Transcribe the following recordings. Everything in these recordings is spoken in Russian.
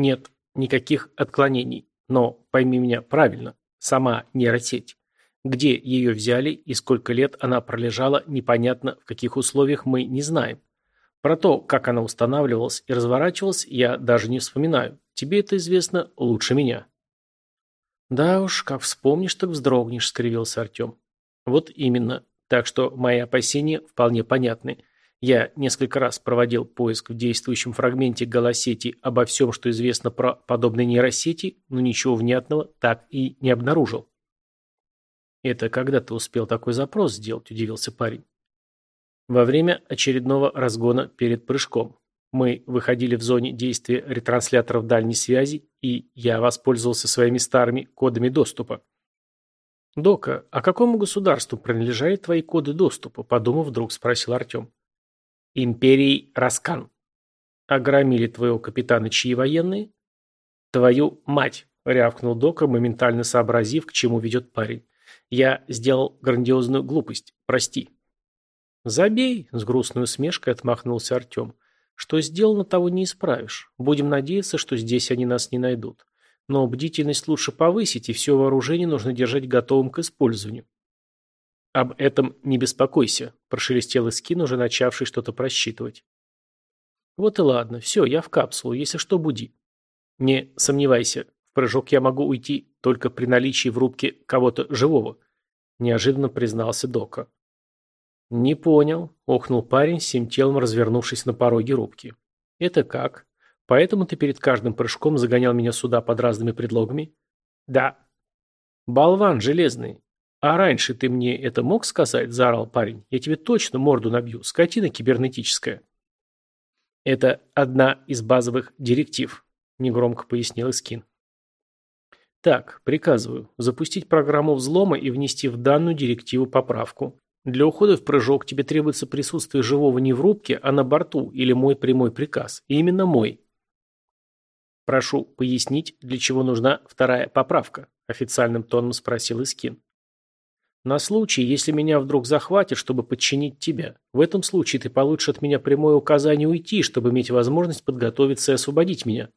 Нет никаких отклонений. Но пойми меня правильно, сама нейросеть. Где ее взяли и сколько лет она пролежала, непонятно в каких условиях мы не знаем. Про то, как она устанавливалась и разворачивалась, я даже не вспоминаю. Тебе это известно лучше меня. Да уж, как вспомнишь, так вздрогнешь, скривился Артем. Вот именно. Так что мои опасения вполне понятны. Я несколько раз проводил поиск в действующем фрагменте голосети обо всем, что известно про подобные нейросети, но ничего внятного так и не обнаружил. «Это когда ты успел такой запрос сделать?» – удивился парень. «Во время очередного разгона перед прыжком. Мы выходили в зоне действия ретрансляторов дальней связи, и я воспользовался своими старыми кодами доступа. «Дока, а какому государству принадлежали твои коды доступа?» – подумав, вдруг спросил Артем. «Империей Раскан». «Огромили твоего капитана чьи военные?» «Твою мать!» – рявкнул Дока, моментально сообразив, к чему ведет парень. «Я сделал грандиозную глупость. Прости». «Забей!» – с грустной усмешкой отмахнулся Артем. Что сделано, того не исправишь. Будем надеяться, что здесь они нас не найдут. Но бдительность лучше повысить, и все вооружение нужно держать готовым к использованию. «Об этом не беспокойся», – прошелестел Искин, уже начавший что-то просчитывать. «Вот и ладно. Все, я в капсулу. Если что, буди». «Не сомневайся. В прыжок я могу уйти только при наличии в рубке кого-то живого», – неожиданно признался Дока. «Не понял», – охнул парень, всем телом развернувшись на пороге рубки. «Это как? Поэтому ты перед каждым прыжком загонял меня сюда под разными предлогами?» «Да». «Болван железный. А раньше ты мне это мог сказать?» – заорал парень. «Я тебе точно морду набью. Скотина кибернетическая». «Это одна из базовых директив», – негромко пояснил Искин. Так, приказываю, запустить программу взлома и внести в данную директиву поправку. Для ухода в прыжок тебе требуется присутствие живого не в рубке, а на борту, или мой прямой приказ. И именно мой. Прошу пояснить, для чего нужна вторая поправка, официальным тоном спросил Искин. На случай, если меня вдруг захватят, чтобы подчинить тебя. В этом случае ты получишь от меня прямое указание уйти, чтобы иметь возможность подготовиться и освободить меня.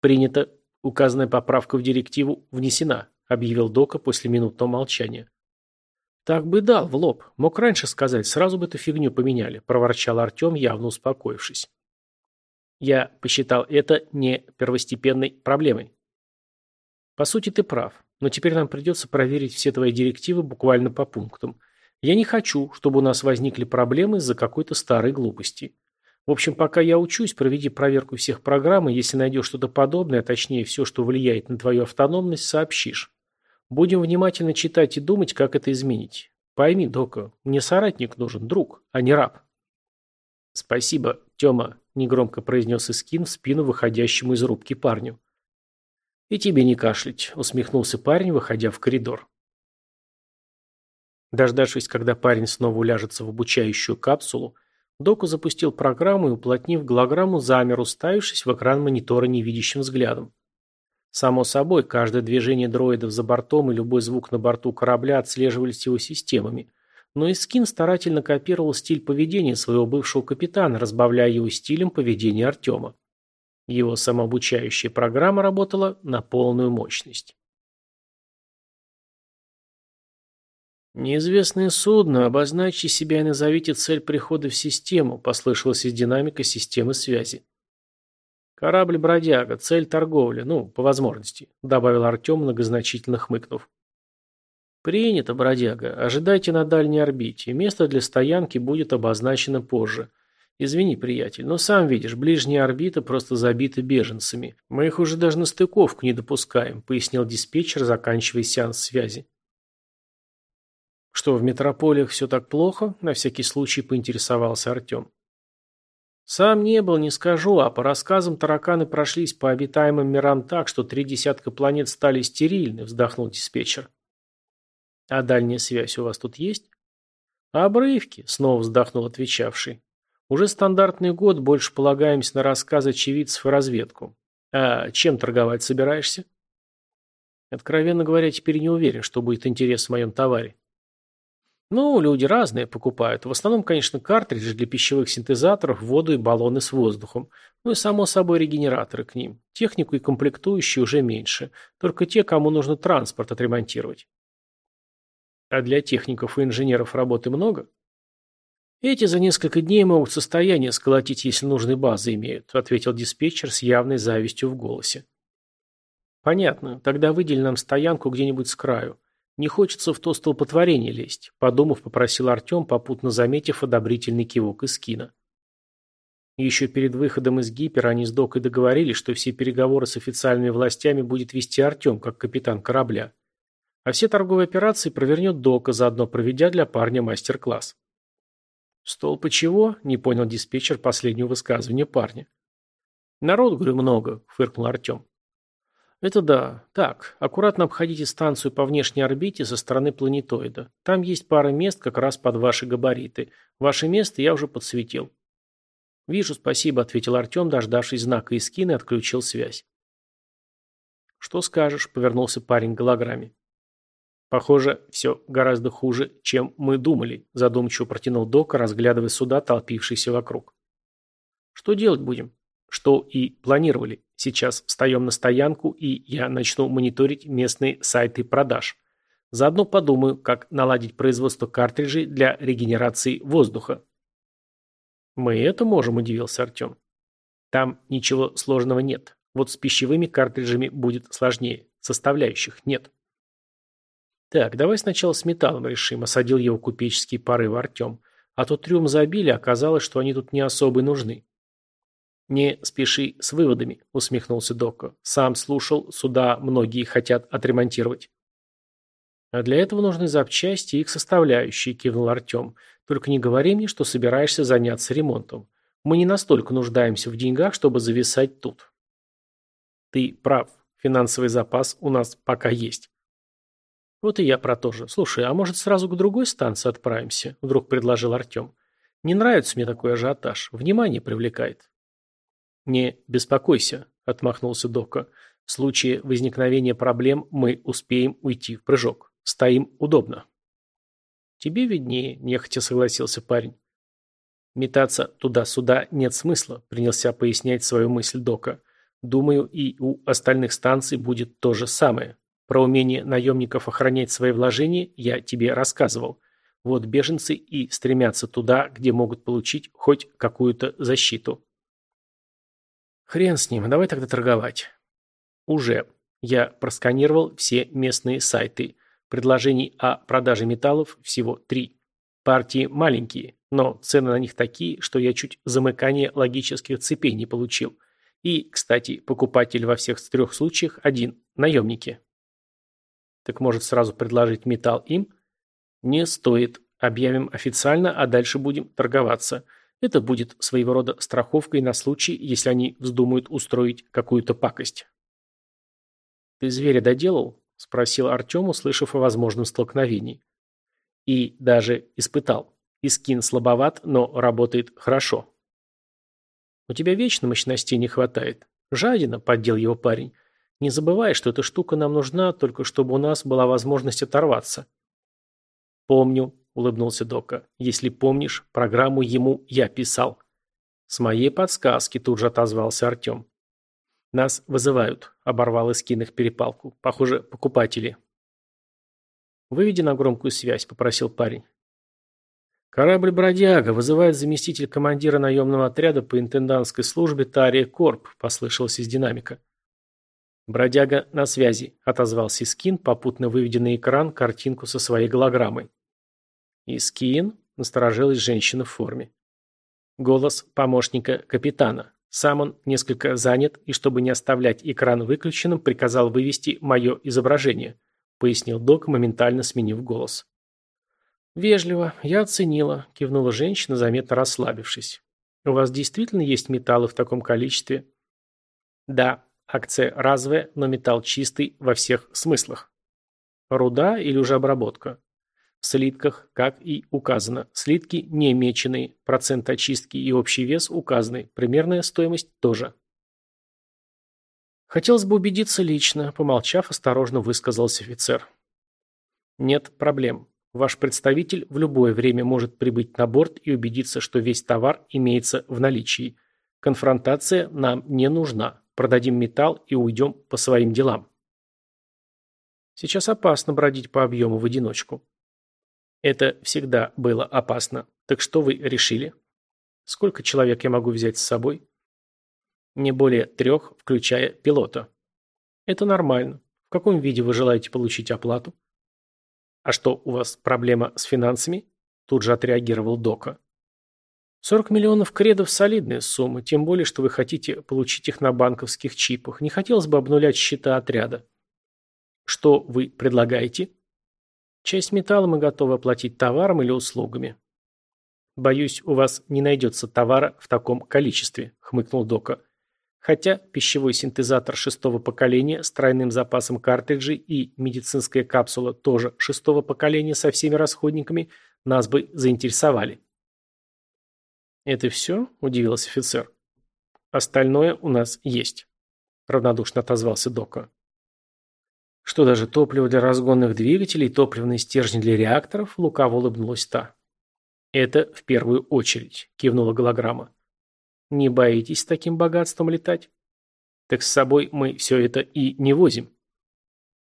Принято. Указанная поправка в директиву внесена, объявил Дока после минутного молчания. «Так бы дал, в лоб. Мог раньше сказать, сразу бы эту фигню поменяли», – проворчал Артем, явно успокоившись. «Я посчитал это не первостепенной проблемой». «По сути, ты прав. Но теперь нам придется проверить все твои директивы буквально по пунктам. Я не хочу, чтобы у нас возникли проблемы из-за какой-то старой глупости. В общем, пока я учусь, проведи проверку всех программ, и если найдешь что-то подобное, а точнее все, что влияет на твою автономность, сообщишь. Будем внимательно читать и думать, как это изменить. Пойми, Дока, мне соратник нужен, друг, а не раб. Спасибо, Тёма, негромко произнес Искин в спину выходящему из рубки парню. И тебе не кашлять, усмехнулся парень, выходя в коридор. Дождавшись, когда парень снова уляжется в обучающую капсулу, Доку запустил программу и, уплотнив голограмму, замер, уставившись в экран монитора невидящим взглядом. Само собой, каждое движение дроидов за бортом и любой звук на борту корабля отслеживались его системами. Но Искин старательно копировал стиль поведения своего бывшего капитана, разбавляя его стилем поведения Артема. Его самообучающая программа работала на полную мощность. «Неизвестное судно, обозначьте себя и назовите цель прихода в систему», послышалось из динамика системы связи. «Корабль-бродяга, цель торговли, ну, по возможности», — добавил Артем, многозначительно хмыкнув. «Принято, бродяга. Ожидайте на дальней орбите. Место для стоянки будет обозначено позже. Извини, приятель, но сам видишь, ближняя орбита просто забита беженцами. Мы их уже даже на стыковку не допускаем», — пояснил диспетчер, заканчивая сеанс связи. «Что, в метрополиях все так плохо?» — на всякий случай поинтересовался Артем. Сам не был, не скажу, а по рассказам тараканы прошлись по обитаемым мирам так, что три десятка планет стали стерильны, вздохнул диспетчер. А дальняя связь у вас тут есть? Обрывки, снова вздохнул отвечавший. Уже стандартный год, больше полагаемся на рассказы очевидцев и разведку. А чем торговать собираешься? Откровенно говоря, теперь не уверен, что будет интерес в моем товаре. Ну, люди разные покупают. В основном, конечно, картриджи для пищевых синтезаторов, воду и баллоны с воздухом. Ну и, само собой, регенераторы к ним. Технику и комплектующие уже меньше. Только те, кому нужно транспорт отремонтировать. А для техников и инженеров работы много? Эти за несколько дней могут состояние сколотить, если нужные базы имеют, ответил диспетчер с явной завистью в голосе. Понятно. Тогда выдель нам стоянку где-нибудь с краю. Не хочется в то столпотворение лезть, подумав, попросил Артем, попутно заметив одобрительный кивок из кино. Еще перед выходом из гипера они с Докой договорились, что все переговоры с официальными властями будет вести Артем, как капитан корабля. А все торговые операции провернет Дока, заодно проведя для парня мастер-класс. «Столпа чего?» – не понял диспетчер последнего высказывания парня. «Народ, говорю, много», – фыркнул Артем. Это да. Так, аккуратно обходите станцию по внешней орбите со стороны планетоида. Там есть пара мест как раз под ваши габариты. Ваше место я уже подсветил. Вижу, спасибо, ответил Артем, дождавшись знака из скины, отключил связь. Что скажешь, повернулся парень к голограмме. Похоже, все гораздо хуже, чем мы думали, задумчиво протянул Дока, разглядывая суда, толпившиеся вокруг. Что делать будем? Что и планировали. Сейчас встаем на стоянку, и я начну мониторить местные сайты продаж. Заодно подумаю, как наладить производство картриджей для регенерации воздуха. Мы это можем, удивился Артем. Там ничего сложного нет. Вот с пищевыми картриджами будет сложнее. Составляющих нет. Так, давай сначала с металлом решим, осадил его купеческий порыв Артем. А то трюм забили, оказалось, что они тут не особо нужны. «Не спеши с выводами», — усмехнулся Дока. «Сам слушал, суда многие хотят отремонтировать». «А для этого нужны запчасти и их составляющие», — кивнул Артем. «Только не говори мне, что собираешься заняться ремонтом. Мы не настолько нуждаемся в деньгах, чтобы зависать тут». «Ты прав. Финансовый запас у нас пока есть». «Вот и я про то же. Слушай, а может сразу к другой станции отправимся?» — вдруг предложил Артем. «Не нравится мне такой ажиотаж. Внимание привлекает». «Не беспокойся», – отмахнулся Дока. «В случае возникновения проблем мы успеем уйти в прыжок. Стоим удобно». «Тебе виднее», – нехотя согласился парень. «Метаться туда-сюда нет смысла», – принялся пояснять свою мысль Дока. «Думаю, и у остальных станций будет то же самое. Про умение наемников охранять свои вложения я тебе рассказывал. Вот беженцы и стремятся туда, где могут получить хоть какую-то защиту. Хрен с ним, давай тогда торговать. Уже. Я просканировал все местные сайты. Предложений о продаже металлов всего три. Партии маленькие, но цены на них такие, что я чуть замыкание логических цепей не получил. И, кстати, покупатель во всех трех случаях один – наемники. Так может сразу предложить металл им? Не стоит. Объявим официально, а дальше будем торговаться. Это будет своего рода страховкой на случай, если они вздумают устроить какую-то пакость. «Ты зверя доделал?» – спросил Артем, услышав о возможном столкновении. И даже испытал. Искин слабоват, но работает хорошо. «У тебя вечно мощностей не хватает. Жадина», – поддел его парень. «Не забывай, что эта штука нам нужна, только чтобы у нас была возможность оторваться». «Помню», улыбнулся Дока. «Если помнишь, программу ему я писал». «С моей подсказки», тут же отозвался Артем. «Нас вызывают», — оборвал Искин их перепалку. «Похоже, покупатели». «Выведи на громкую связь», — попросил парень. «Корабль «Бродяга» вызывает заместитель командира наемного отряда по интендантской службе Тария Корп», — послышалось из динамика. «Бродяга на связи», — отозвался Искин, попутно выведя на экран картинку со своей голограммой. «Искин?» – насторожилась женщина в форме. Голос помощника капитана. Сам он несколько занят, и чтобы не оставлять экран выключенным, приказал вывести мое изображение, пояснил док, моментально сменив голос. «Вежливо, я оценила», – кивнула женщина, заметно расслабившись. «У вас действительно есть металлы в таком количестве?» «Да, акция разовая, но металл чистый во всех смыслах». «Руда или уже обработка?» В слитках, как и указано, слитки не меченые, процент очистки и общий вес указаны, примерная стоимость тоже. Хотелось бы убедиться лично, помолчав, осторожно высказался офицер. Нет проблем. Ваш представитель в любое время может прибыть на борт и убедиться, что весь товар имеется в наличии. Конфронтация нам не нужна. Продадим металл и уйдем по своим делам. Сейчас опасно бродить по объему в одиночку. Это всегда было опасно. Так что вы решили? Сколько человек я могу взять с собой? Не более трех, включая пилота. Это нормально. В каком виде вы желаете получить оплату? А что, у вас проблема с финансами? Тут же отреагировал Дока. 40 миллионов кредов – солидная сумма, тем более, что вы хотите получить их на банковских чипах. Не хотелось бы обнулять счета отряда. Что вы предлагаете? Часть металла мы готовы оплатить товаром или услугами. Боюсь, у вас не найдется товара в таком количестве, хмыкнул Дока. Хотя пищевой синтезатор шестого поколения с тройным запасом картриджей и медицинская капсула тоже шестого поколения со всеми расходниками нас бы заинтересовали. «Это все?» – удивился офицер. «Остальное у нас есть», – равнодушно отозвался Дока. Что даже топливо для разгонных двигателей, топливные стержни для реакторов, лукаво улыбнулась та. Это в первую очередь, кивнула голограмма. Не боитесь с таким богатством летать? Так с собой мы все это и не возим.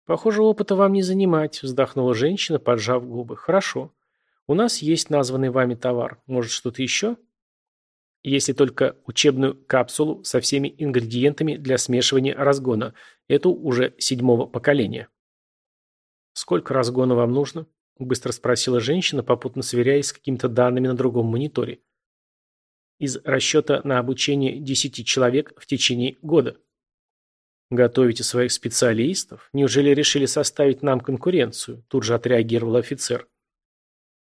Похоже, опыта вам не занимать, вздохнула женщина, поджав губы. Хорошо. У нас есть названный вами товар. Может, что-то еще? Если только учебную капсулу со всеми ингредиентами для смешивания разгона, эту уже седьмого поколения. «Сколько разгона вам нужно?» – быстро спросила женщина, попутно сверяясь с какими-то данными на другом мониторе. «Из расчета на обучение десяти человек в течение года». «Готовите своих специалистов? Неужели решили составить нам конкуренцию?» – тут же отреагировал офицер.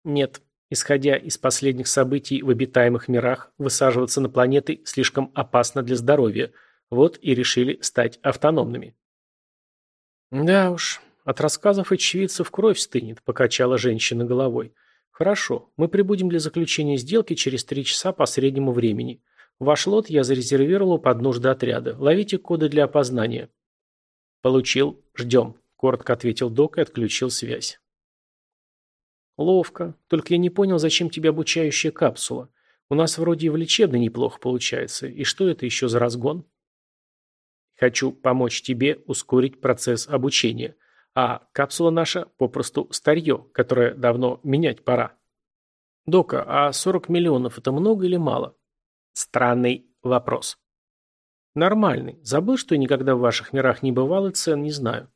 «Нет, Исходя из последних событий в обитаемых мирах, высаживаться на планеты слишком опасно для здоровья. Вот и решили стать автономными. Да уж, от рассказов очевидцев кровь стынет, покачала женщина головой. Хорошо, мы прибудем для заключения сделки через три часа по среднему времени. Ваш лот я зарезервировал под нужды отряда. Ловите коды для опознания. Получил. Ждем, коротко ответил док и отключил связь. Ловко. Только я не понял, зачем тебе обучающая капсула. У нас вроде и в лечебной неплохо получается. И что это еще за разгон? Хочу помочь тебе ускорить процесс обучения. А капсула наша попросту старье, которое давно менять пора. Дока, а 40 миллионов это много или мало? Странный вопрос. Нормальный. Забыл, что я никогда в ваших мирах не бывал и цен не знаю.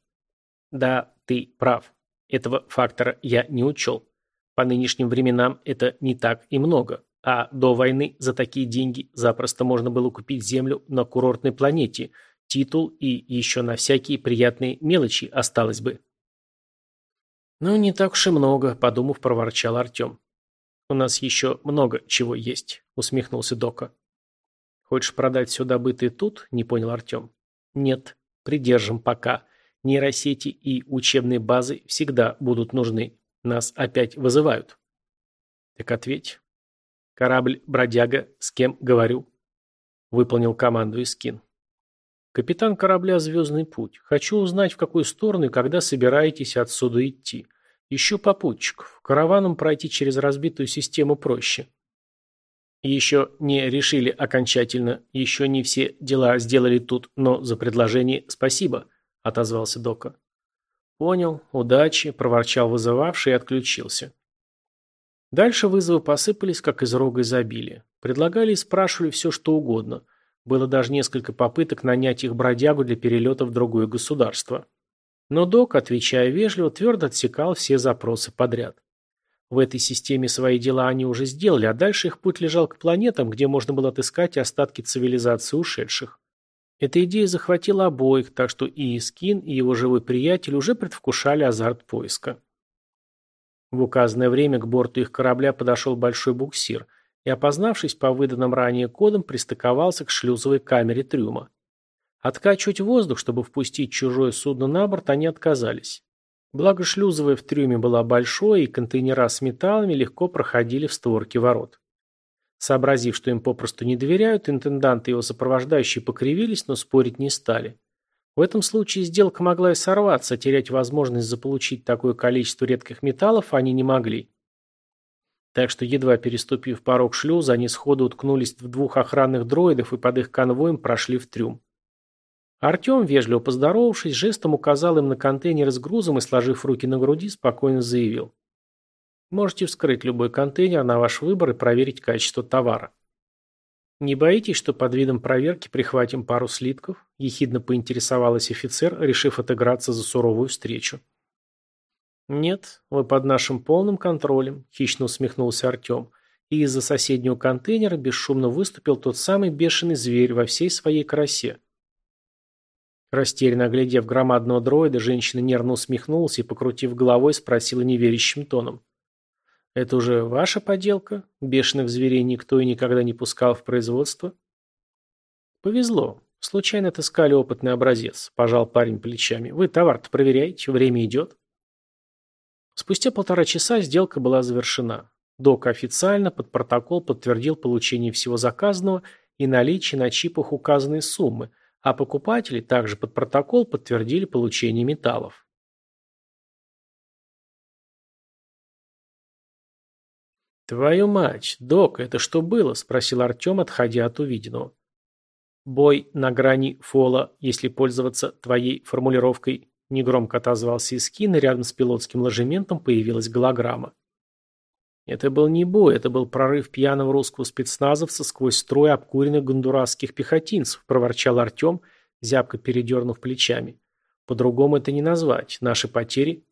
Да, ты прав. Этого фактора я не учел. По нынешним временам это не так и много, а до войны за такие деньги запросто можно было купить землю на курортной планете, титул и еще на всякие приятные мелочи осталось бы. «Ну, не так уж и много», – подумав, проворчал Артем. «У нас еще много чего есть», – усмехнулся Дока. «Хочешь продать все добытое тут?» – не понял Артем. «Нет, придержим пока. Нейросети и учебные базы всегда будут нужны. Нас опять вызывают. Так ответь. Корабль «Бродяга», с кем говорю? Выполнил команду Искин. Капитан корабля «Звездный путь». Хочу узнать, в какую сторону и когда собираетесь отсюда идти. Ищу попутчиков. Караваном пройти через разбитую систему проще. Еще не решили окончательно, еще не все дела сделали тут, но за предложение спасибо, отозвался Дока. «Понял. Удачи», – проворчал вызывавший и отключился. Дальше вызовы посыпались, как из рога изобилия. Предлагали и спрашивали все, что угодно. Было даже несколько попыток нанять их бродягу для перелета в другое государство. Но док, отвечая вежливо, твердо отсекал все запросы подряд. В этой системе свои дела они уже сделали, а дальше их путь лежал к планетам, где можно было отыскать остатки цивилизации ушедших. Эта идея захватила обоих, так что и Искин, и его живой приятель уже предвкушали азарт поиска. В указанное время к борту их корабля подошел большой буксир и, опознавшись по выданным ранее кодам, пристыковался к шлюзовой камере трюма. Откачивать воздух, чтобы впустить чужое судно на борт, они отказались. Благо шлюзовая в трюме была большой, и контейнера с металлами легко проходили в створки ворот. Сообразив, что им попросту не доверяют, интендант и его сопровождающие покривились, но спорить не стали. В этом случае сделка могла и сорваться, терять возможность заполучить такое количество редких металлов они не могли. Так что, едва переступив порог шлюза, они сходу уткнулись в двух охранных дроидов и под их конвоем прошли в трюм. Артем, вежливо поздоровавшись, жестом указал им на контейнер с грузом и, сложив руки на груди, спокойно заявил. «Можете вскрыть любой контейнер на ваш выбор и проверить качество товара». «Не боитесь, что под видом проверки прихватим пару слитков?» – ехидно поинтересовалась офицер, решив отыграться за суровую встречу. «Нет, вы под нашим полным контролем», – хищно усмехнулся Артем. И из-за соседнего контейнера бесшумно выступил тот самый бешеный зверь во всей своей красе. Растерянно глядев громадного дроида, женщина нервно усмехнулась и, покрутив головой, спросила неверящим тоном. Это уже ваша поделка? Бешеных зверей никто и никогда не пускал в производство? Повезло. Случайно отыскали опытный образец. Пожал парень плечами. Вы товар-то проверяете, время идет. Спустя полтора часа сделка была завершена. Док официально под протокол подтвердил получение всего заказанного и наличие на чипах указанной суммы, а покупатели также под протокол подтвердили получение металлов. «Твою мать, док, это что было?» – спросил Артем, отходя от увиденного. «Бой на грани фола, если пользоваться твоей формулировкой», – негромко отозвался Искин, и рядом с пилотским ложементом появилась голограмма. Это был не бой, это был прорыв пьяного русского спецназовца сквозь строй обкуренных гондурасских пехотинцев, проворчал Артем, зябко передернув плечами. По-другому это не назвать. Наши потери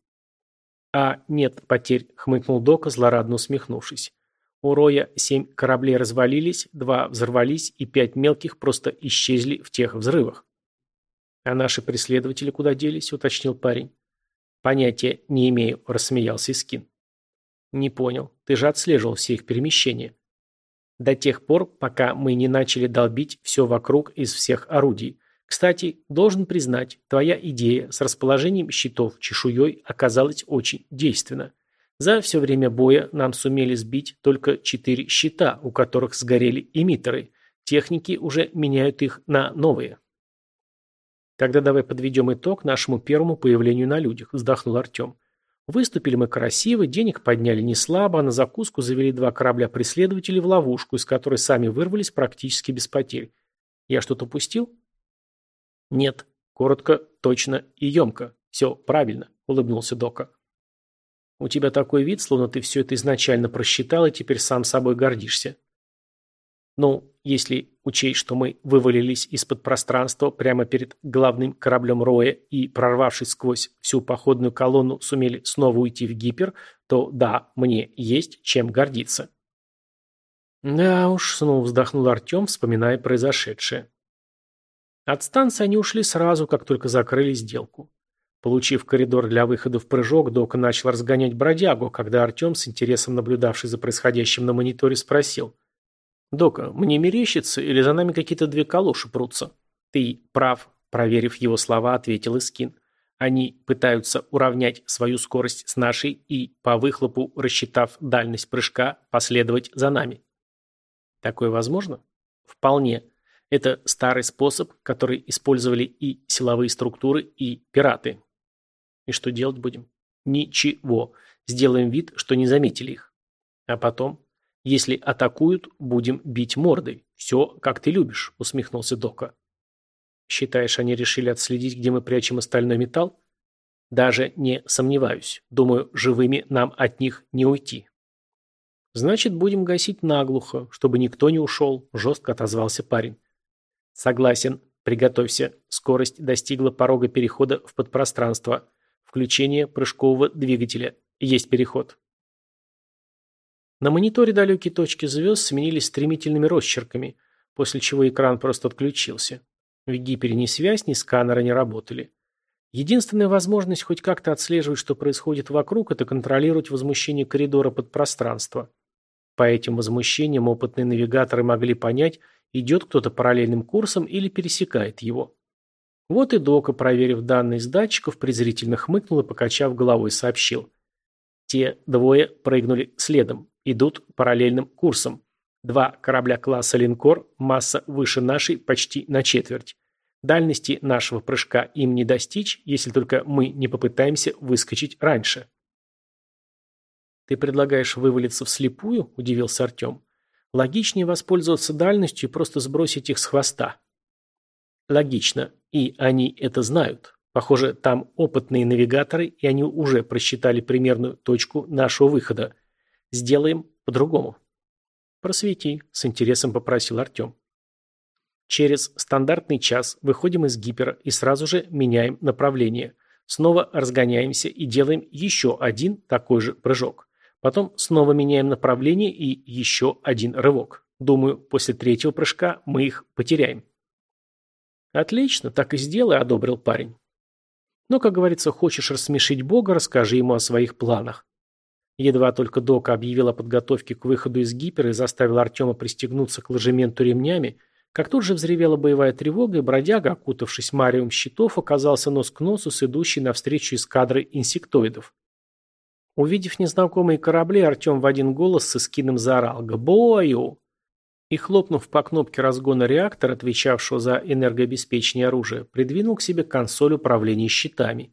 «А нет потерь», — хмыкнул Дока, злорадно усмехнувшись. У Роя семь кораблей развалились, два взорвались и пять мелких просто исчезли в тех взрывах. «А наши преследователи куда делись?» — уточнил парень. «Понятия не имею», — рассмеялся Искин. «Не понял. Ты же отслеживал все их перемещения». «До тех пор, пока мы не начали долбить все вокруг из всех орудий. Кстати, должен признать, твоя идея с расположением щитов чешуей оказалась очень действенна. За все время боя нам сумели сбить только четыре щита, у которых сгорели эмиттеры. Техники уже меняют их на новые. Тогда давай подведем итог нашему первому появлению на людях, вздохнул Артем. Выступили мы красиво, денег подняли не слабо, а на закуску завели два корабля преследователей в ловушку, из которой сами вырвались практически без потерь. Я что-то упустил? «Нет. Коротко, точно и емко. Все правильно», — улыбнулся Дока. «У тебя такой вид, словно ты все это изначально просчитал и теперь сам собой гордишься». «Ну, если учесть, что мы вывалились из-под пространства прямо перед главным кораблем Роя и, прорвавшись сквозь всю походную колонну, сумели снова уйти в гипер, то да, мне есть чем гордиться». «Да уж», — снова вздохнул Артем, вспоминая произошедшее. От станции они ушли сразу, как только закрыли сделку. Получив коридор для выхода в прыжок, Дока начал разгонять бродягу, когда Артем, с интересом наблюдавший за происходящим на мониторе, спросил. «Дока, мне мерещится или за нами какие-то две калоши прутся?» «Ты прав», – проверив его слова, ответил Искин. «Они пытаются уравнять свою скорость с нашей и, по выхлопу, рассчитав дальность прыжка, последовать за нами». «Такое возможно?» «Вполне. Это старый способ, который использовали и силовые структуры, и пираты. И что делать будем? Ничего. Сделаем вид, что не заметили их. А потом, если атакуют, будем бить мордой. Все, как ты любишь, усмехнулся Дока. Считаешь, они решили отследить, где мы прячем остальной металл? Даже не сомневаюсь. Думаю, живыми нам от них не уйти. Значит, будем гасить наглухо, чтобы никто не ушел, жестко отозвался парень. Согласен. Приготовься. Скорость достигла порога перехода в подпространство. Включение прыжкового двигателя. Есть переход. На мониторе далекие точки звезд сменились стремительными росчерками, после чего экран просто отключился. В гипере ни связь, ни сканеры не работали. Единственная возможность хоть как-то отслеживать, что происходит вокруг, это контролировать возмущение коридора подпространства. По этим возмущениям опытные навигаторы могли понять, идет кто-то параллельным курсом или пересекает его. Вот и Дока, проверив данные с датчиков, презрительно хмыкнул и, покачав головой, сообщил. Те двое прыгнули следом, идут параллельным курсом. Два корабля класса «Линкор», масса выше нашей почти на четверть. Дальности нашего прыжка им не достичь, если только мы не попытаемся выскочить раньше. «Ты предлагаешь вывалиться вслепую?» – удивился Артем. «Логичнее воспользоваться дальностью и просто сбросить их с хвоста». «Логично. И они это знают. Похоже, там опытные навигаторы, и они уже просчитали примерную точку нашего выхода. Сделаем по-другому». «Просвети», – с интересом попросил Артем. Через стандартный час выходим из гипера и сразу же меняем направление. Снова разгоняемся и делаем еще один такой же прыжок. Потом снова меняем направление и еще один рывок. Думаю, после третьего прыжка мы их потеряем. Отлично, так и сделай, одобрил парень. Но, как говорится, хочешь рассмешить Бога, расскажи ему о своих планах. Едва только Док объявил о подготовке к выходу из гипера и заставил Артема пристегнуться к ложементу ремнями, как тут же взревела боевая тревога, и бродяга, окутавшись мариум щитов, оказался нос к носу с идущей навстречу эскадрой инсектоидов. Увидев незнакомые корабли, Артем в один голос с эскином заорал «К бою!» и, хлопнув по кнопке разгона реактора, отвечавшего за энергообеспечение оружия, придвинул к себе консоль управления щитами.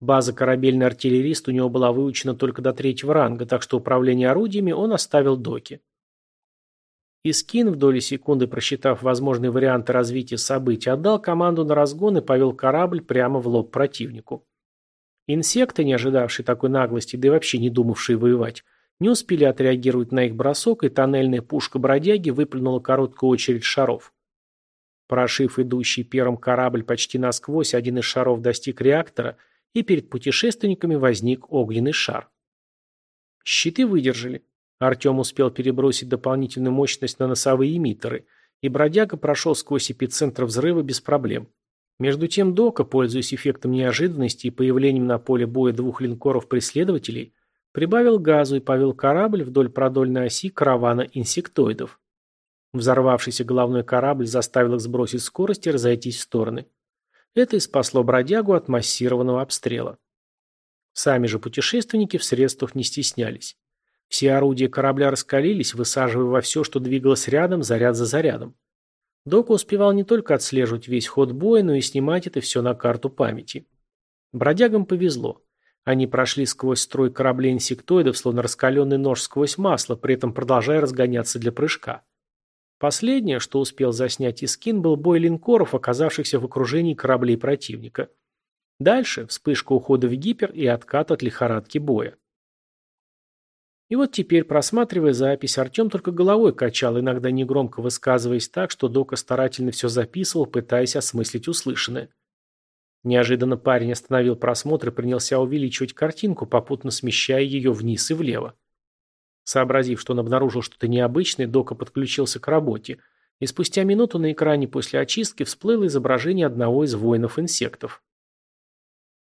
База корабельный артиллерист у него была выучена только до третьего ранга, так что управление орудиями он оставил доки. Искин, в доли секунды просчитав возможные варианты развития событий, отдал команду на разгон и повел корабль прямо в лоб противнику. Инсекты, не ожидавшие такой наглости, да и вообще не думавшие воевать, не успели отреагировать на их бросок, и тоннельная пушка бродяги выплюнула короткую очередь шаров. Прошив идущий первым корабль почти насквозь, один из шаров достиг реактора, и перед путешественниками возник огненный шар. Щиты выдержали. Артем успел перебросить дополнительную мощность на носовые эмиттеры, и бродяга прошел сквозь эпицентр взрыва без проблем. Между тем Дока, пользуясь эффектом неожиданности и появлением на поле боя двух линкоров-преследователей, прибавил газу и повел корабль вдоль продольной оси каравана инсектоидов. Взорвавшийся головной корабль заставил их сбросить скорость и разойтись в стороны. Это и спасло бродягу от массированного обстрела. Сами же путешественники в средствах не стеснялись. Все орудия корабля раскалились, высаживая во все, что двигалось рядом, заряд за зарядом. Дока успевал не только отслеживать весь ход боя, но и снимать это все на карту памяти. Бродягам повезло. Они прошли сквозь строй кораблей инсектоидов, словно раскаленный нож сквозь масло, при этом продолжая разгоняться для прыжка. Последнее, что успел заснять Искин, был бой линкоров, оказавшихся в окружении кораблей противника. Дальше вспышка ухода в гипер и откат от лихорадки боя. И вот теперь, просматривая запись, Артем только головой качал, иногда негромко высказываясь так, что Дока старательно все записывал, пытаясь осмыслить услышанное. Неожиданно парень остановил просмотр и принялся увеличивать картинку, попутно смещая ее вниз и влево. Сообразив, что он обнаружил что-то необычное, Дока подключился к работе, и спустя минуту на экране после очистки всплыло изображение одного из воинов-инсектов.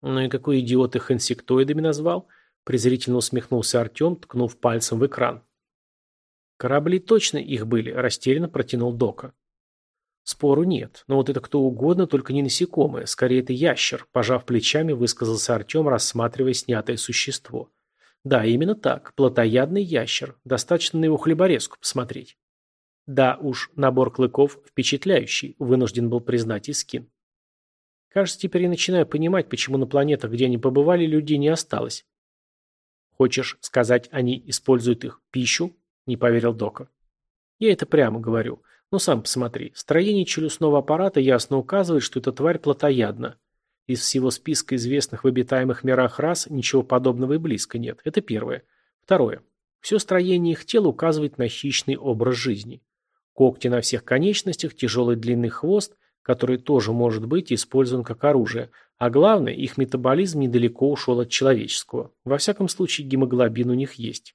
Ну и какой идиот их инсектоидами назвал? Презрительно усмехнулся Артем, ткнув пальцем в экран. Корабли точно их были, растерянно протянул Дока. Спору нет, но вот это кто угодно, только не насекомое, скорее это ящер, пожав плечами, высказался Артем, рассматривая снятое существо. Да, именно так, плотоядный ящер, достаточно на его хлеборезку посмотреть. Да уж, набор клыков впечатляющий, вынужден был признать Искин. Кажется, теперь я начинаю понимать, почему на планетах, где они побывали, людей не осталось. Хочешь сказать, они используют их пищу? Не поверил Дока. Я это прямо говорю. Но сам посмотри. Строение челюстного аппарата ясно указывает, что эта тварь плотоядна. Из всего списка известных в обитаемых мирах рас ничего подобного и близко нет. Это первое. Второе. Все строение их тела указывает на хищный образ жизни. Когти на всех конечностях, тяжелый длинный хвост, который тоже может быть использован как оружие, а главное, их метаболизм недалеко ушел от человеческого. Во всяком случае, гемоглобин у них есть.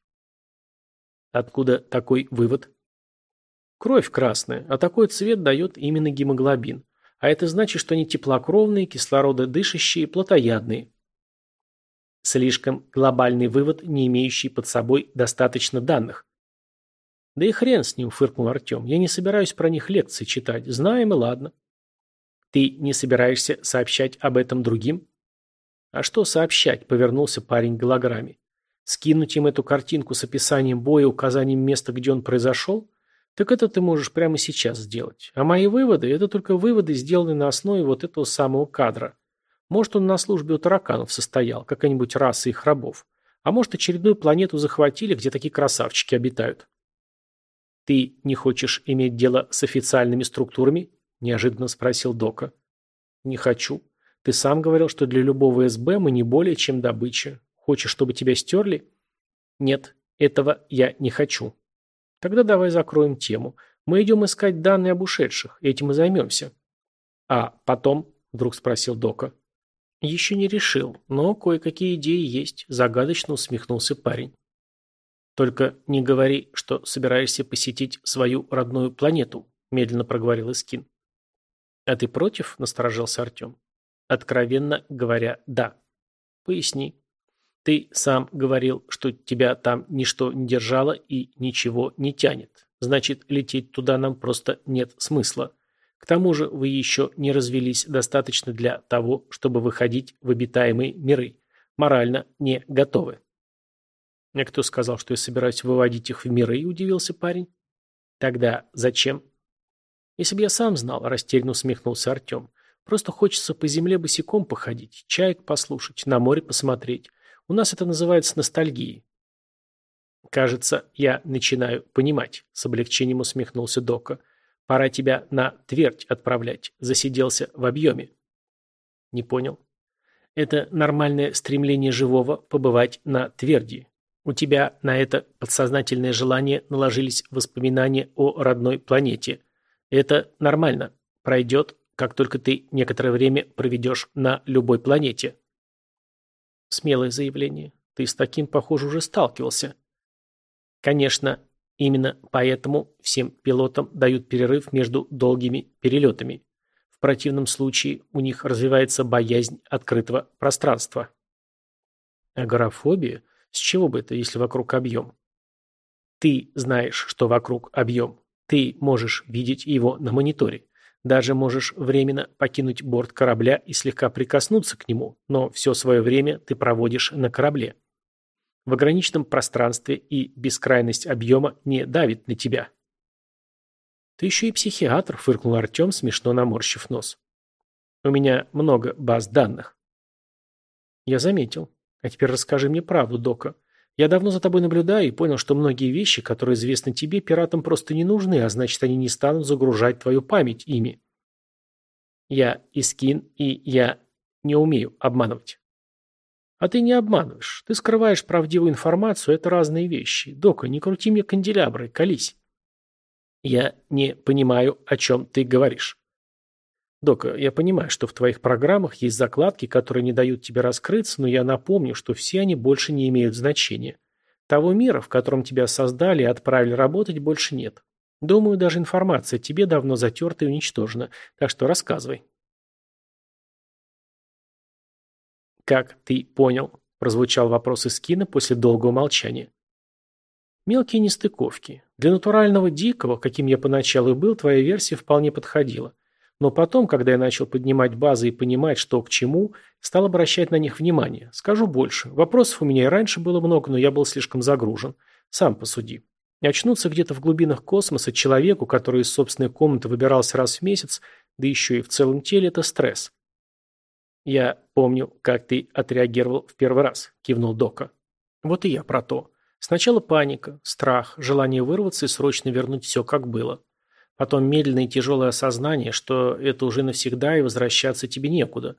Откуда такой вывод? Кровь красная, а такой цвет дает именно гемоглобин. А это значит, что они теплокровные, кислорододышащие, плотоядные. Слишком глобальный вывод, не имеющий под собой достаточно данных. Да и хрен с ним, фыркнул Артем. Я не собираюсь про них лекции читать. Знаем и ладно. Ты не собираешься сообщать об этом другим? А что сообщать, повернулся парень к голограмме. Скинуть им эту картинку с описанием боя, указанием места, где он произошел? Так это ты можешь прямо сейчас сделать. А мои выводы – это только выводы, сделанные на основе вот этого самого кадра. Может, он на службе у тараканов состоял, какая-нибудь раса их рабов. А может, очередную планету захватили, где такие красавчики обитают. «Ты не хочешь иметь дело с официальными структурами?» – неожиданно спросил Дока. «Не хочу. Ты сам говорил, что для любого СБ мы не более чем добыча. Хочешь, чтобы тебя стерли?» «Нет, этого я не хочу», Тогда давай закроем тему. Мы идем искать данные об ушедших, этим и займемся. А потом, вдруг спросил Дока. Еще не решил, но кое-какие идеи есть, загадочно усмехнулся парень. Только не говори, что собираешься посетить свою родную планету, медленно проговорил Искин. А ты против? насторожился Артем. Откровенно говоря, да. Поясни. Ты сам говорил, что тебя там ничто не держало и ничего не тянет. Значит, лететь туда нам просто нет смысла. К тому же вы еще не развелись достаточно для того, чтобы выходить в обитаемые миры. Морально не готовы. А кто сказал, что я собираюсь выводить их в миры, удивился парень. Тогда зачем? Если бы я сам знал, растерянно усмехнулся Артем. Просто хочется по земле босиком походить, чаек послушать, на море посмотреть. У нас это называется ностальгией. Кажется, я начинаю понимать, с облегчением усмехнулся Дока. Пора тебя на твердь отправлять. Засиделся в объеме. Не понял. Это нормальное стремление живого побывать на тверди. У тебя на это подсознательное желание наложились воспоминания о родной планете. Это нормально. Пройдет, как только ты некоторое время проведешь на любой планете. Смелое заявление. Ты с таким, похоже, уже сталкивался. Конечно, именно поэтому всем пилотам дают перерыв между долгими перелетами. В противном случае у них развивается боязнь открытого пространства. Агорафобия? С чего бы это, если вокруг объем? Ты знаешь, что вокруг объем. Ты можешь видеть его на мониторе. Даже можешь временно покинуть борт корабля и слегка прикоснуться к нему, но все свое время ты проводишь на корабле. В ограниченном пространстве и бескрайность объема не давит на тебя. «Ты еще и психиатр», — фыркнул Артем, смешно наморщив нос. «У меня много баз данных». «Я заметил. А теперь расскажи мне правду, Дока. Я давно за тобой наблюдаю и понял, что многие вещи, которые известны тебе, пиратам просто не нужны, а значит, они не станут загружать твою память ими. Я Искин, и я не умею обманывать. А ты не обманываешь. Ты скрываешь правдивую информацию, это разные вещи. Дока, не крути мне канделябры, колись. Я не понимаю, о чем ты говоришь. Дока, я понимаю, что в твоих программах есть закладки, которые не дают тебе раскрыться, но я напомню, что все они больше не имеют значения. Того мира, в котором тебя создали и отправили работать, больше нет. Думаю, даже информация тебе давно затерта и уничтожена, так что рассказывай. «Как ты понял?» – прозвучал вопрос из кино после долгого молчания. Мелкие нестыковки. Для натурального дикого, каким я поначалу был, твоя версия вполне подходила. Но потом, когда я начал поднимать базы и понимать, что к чему, стал обращать на них внимание. Скажу больше. Вопросов у меня и раньше было много, но я был слишком загружен. Сам посуди. Очнуться где-то в глубинах космоса человеку, который из собственной комнаты выбирался раз в месяц, да еще и в целом теле, это стресс. «Я помню, как ты отреагировал в первый раз», – кивнул Дока. «Вот и я про то. Сначала паника, страх, желание вырваться и срочно вернуть все, как было. Потом медленное и тяжелое осознание, что это уже навсегда и возвращаться тебе некуда.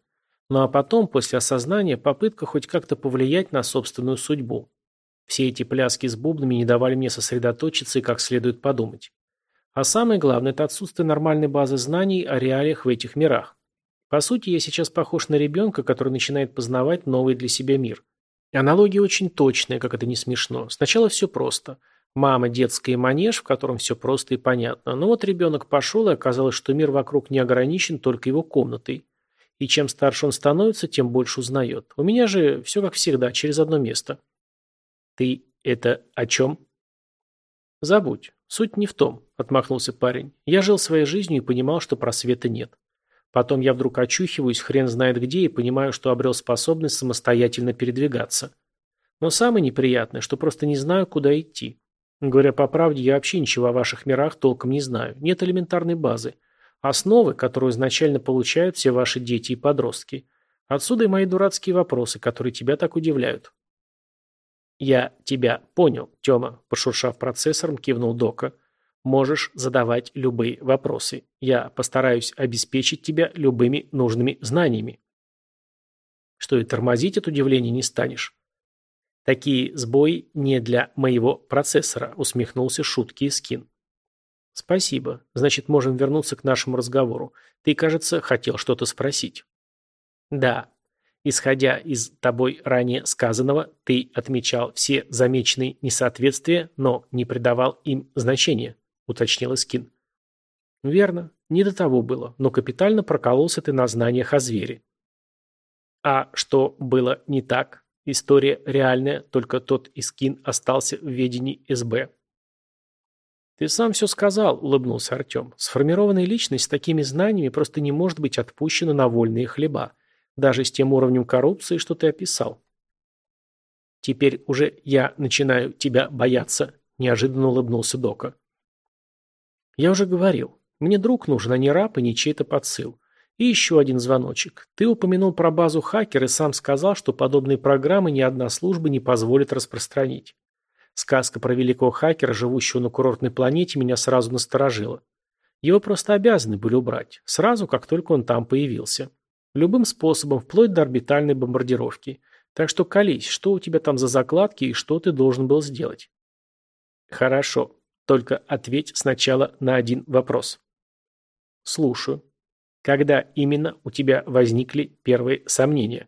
Ну а потом, после осознания, попытка хоть как-то повлиять на собственную судьбу. Все эти пляски с бубнами не давали мне сосредоточиться и как следует подумать. А самое главное – это отсутствие нормальной базы знаний о реалиях в этих мирах. По сути, я сейчас похож на ребенка, который начинает познавать новый для себя мир. Аналогия очень точная, как это не смешно. Сначала все просто – Мама, детская манеж, в котором все просто и понятно. Но вот ребенок пошел, и оказалось, что мир вокруг не ограничен только его комнатой. И чем старше он становится, тем больше узнает. У меня же все как всегда, через одно место. Ты это о чем? Забудь. Суть не в том, отмахнулся парень. Я жил своей жизнью и понимал, что просвета нет. Потом я вдруг очухиваюсь, хрен знает где, и понимаю, что обрел способность самостоятельно передвигаться. Но самое неприятное, что просто не знаю, куда идти. Говоря по правде, я вообще ничего о ваших мирах толком не знаю. Нет элементарной базы. Основы, которую изначально получают все ваши дети и подростки. Отсюда и мои дурацкие вопросы, которые тебя так удивляют. «Я тебя понял, Тёма», – пошуршав процессором, кивнул Дока. «Можешь задавать любые вопросы. Я постараюсь обеспечить тебя любыми нужными знаниями». Что и тормозить от удивления не станешь. Такие сбои не для моего процессора, усмехнулся шутки Скин. Спасибо. Значит, можем вернуться к нашему разговору. Ты, кажется, хотел что-то спросить. Да. Исходя из тобой ранее сказанного, ты отмечал все замеченные несоответствия, но не придавал им значения, уточнил Скин. Верно. Не до того было, но капитально прокололся ты на знаниях о звере. А что было не так? История реальная, только тот Искин остался в ведении СБ. «Ты сам все сказал», — улыбнулся Артем. «Сформированная личность с такими знаниями просто не может быть отпущена на вольные хлеба, даже с тем уровнем коррупции, что ты описал». «Теперь уже я начинаю тебя бояться», — неожиданно улыбнулся Дока. «Я уже говорил, мне друг нужен, а не раб и не чей-то подсыл. И еще один звоночек. Ты упомянул про базу хакер и сам сказал, что подобные программы ни одна служба не позволит распространить. Сказка про великого хакера, живущего на курортной планете, меня сразу насторожила. Его просто обязаны были убрать, сразу, как только он там появился. Любым способом, вплоть до орбитальной бомбардировки. Так что колись, что у тебя там за закладки и что ты должен был сделать? Хорошо, только ответь сначала на один вопрос. Слушаю. Когда именно у тебя возникли первые сомнения?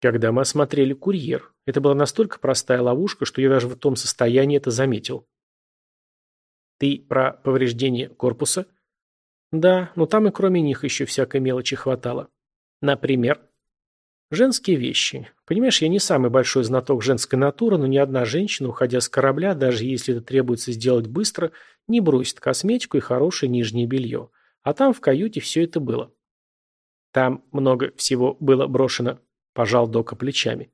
Когда мы осмотрели курьер. Это была настолько простая ловушка, что я даже в том состоянии это заметил. Ты про повреждение корпуса? Да, но там и кроме них еще всякой мелочи хватало. Например? Женские вещи. Понимаешь, я не самый большой знаток женской натуры, но ни одна женщина, уходя с корабля, даже если это требуется сделать быстро, не бросит косметику и хорошее нижнее белье. А там в каюте все это было. Там много всего было брошено, пожал Дока плечами.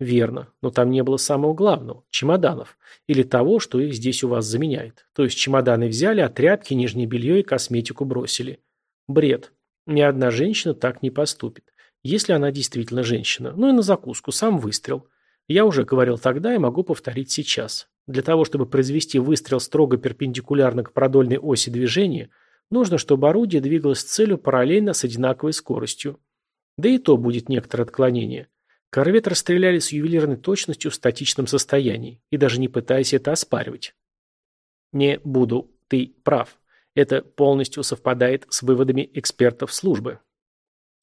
Верно, но там не было самого главного – чемоданов. Или того, что их здесь у вас заменяет. То есть чемоданы взяли, а тряпки, нижнее белье и косметику бросили. Бред. Ни одна женщина так не поступит. Если она действительно женщина. Ну и на закуску, сам выстрел. Я уже говорил тогда и могу повторить сейчас. Для того, чтобы произвести выстрел строго перпендикулярно к продольной оси движения – Нужно, чтобы орудие двигалось с целью параллельно с одинаковой скоростью. Да и то будет некоторое отклонение. Корвет расстреляли с ювелирной точностью в статичном состоянии, и даже не пытаясь это оспаривать. Не буду, ты прав. Это полностью совпадает с выводами экспертов службы.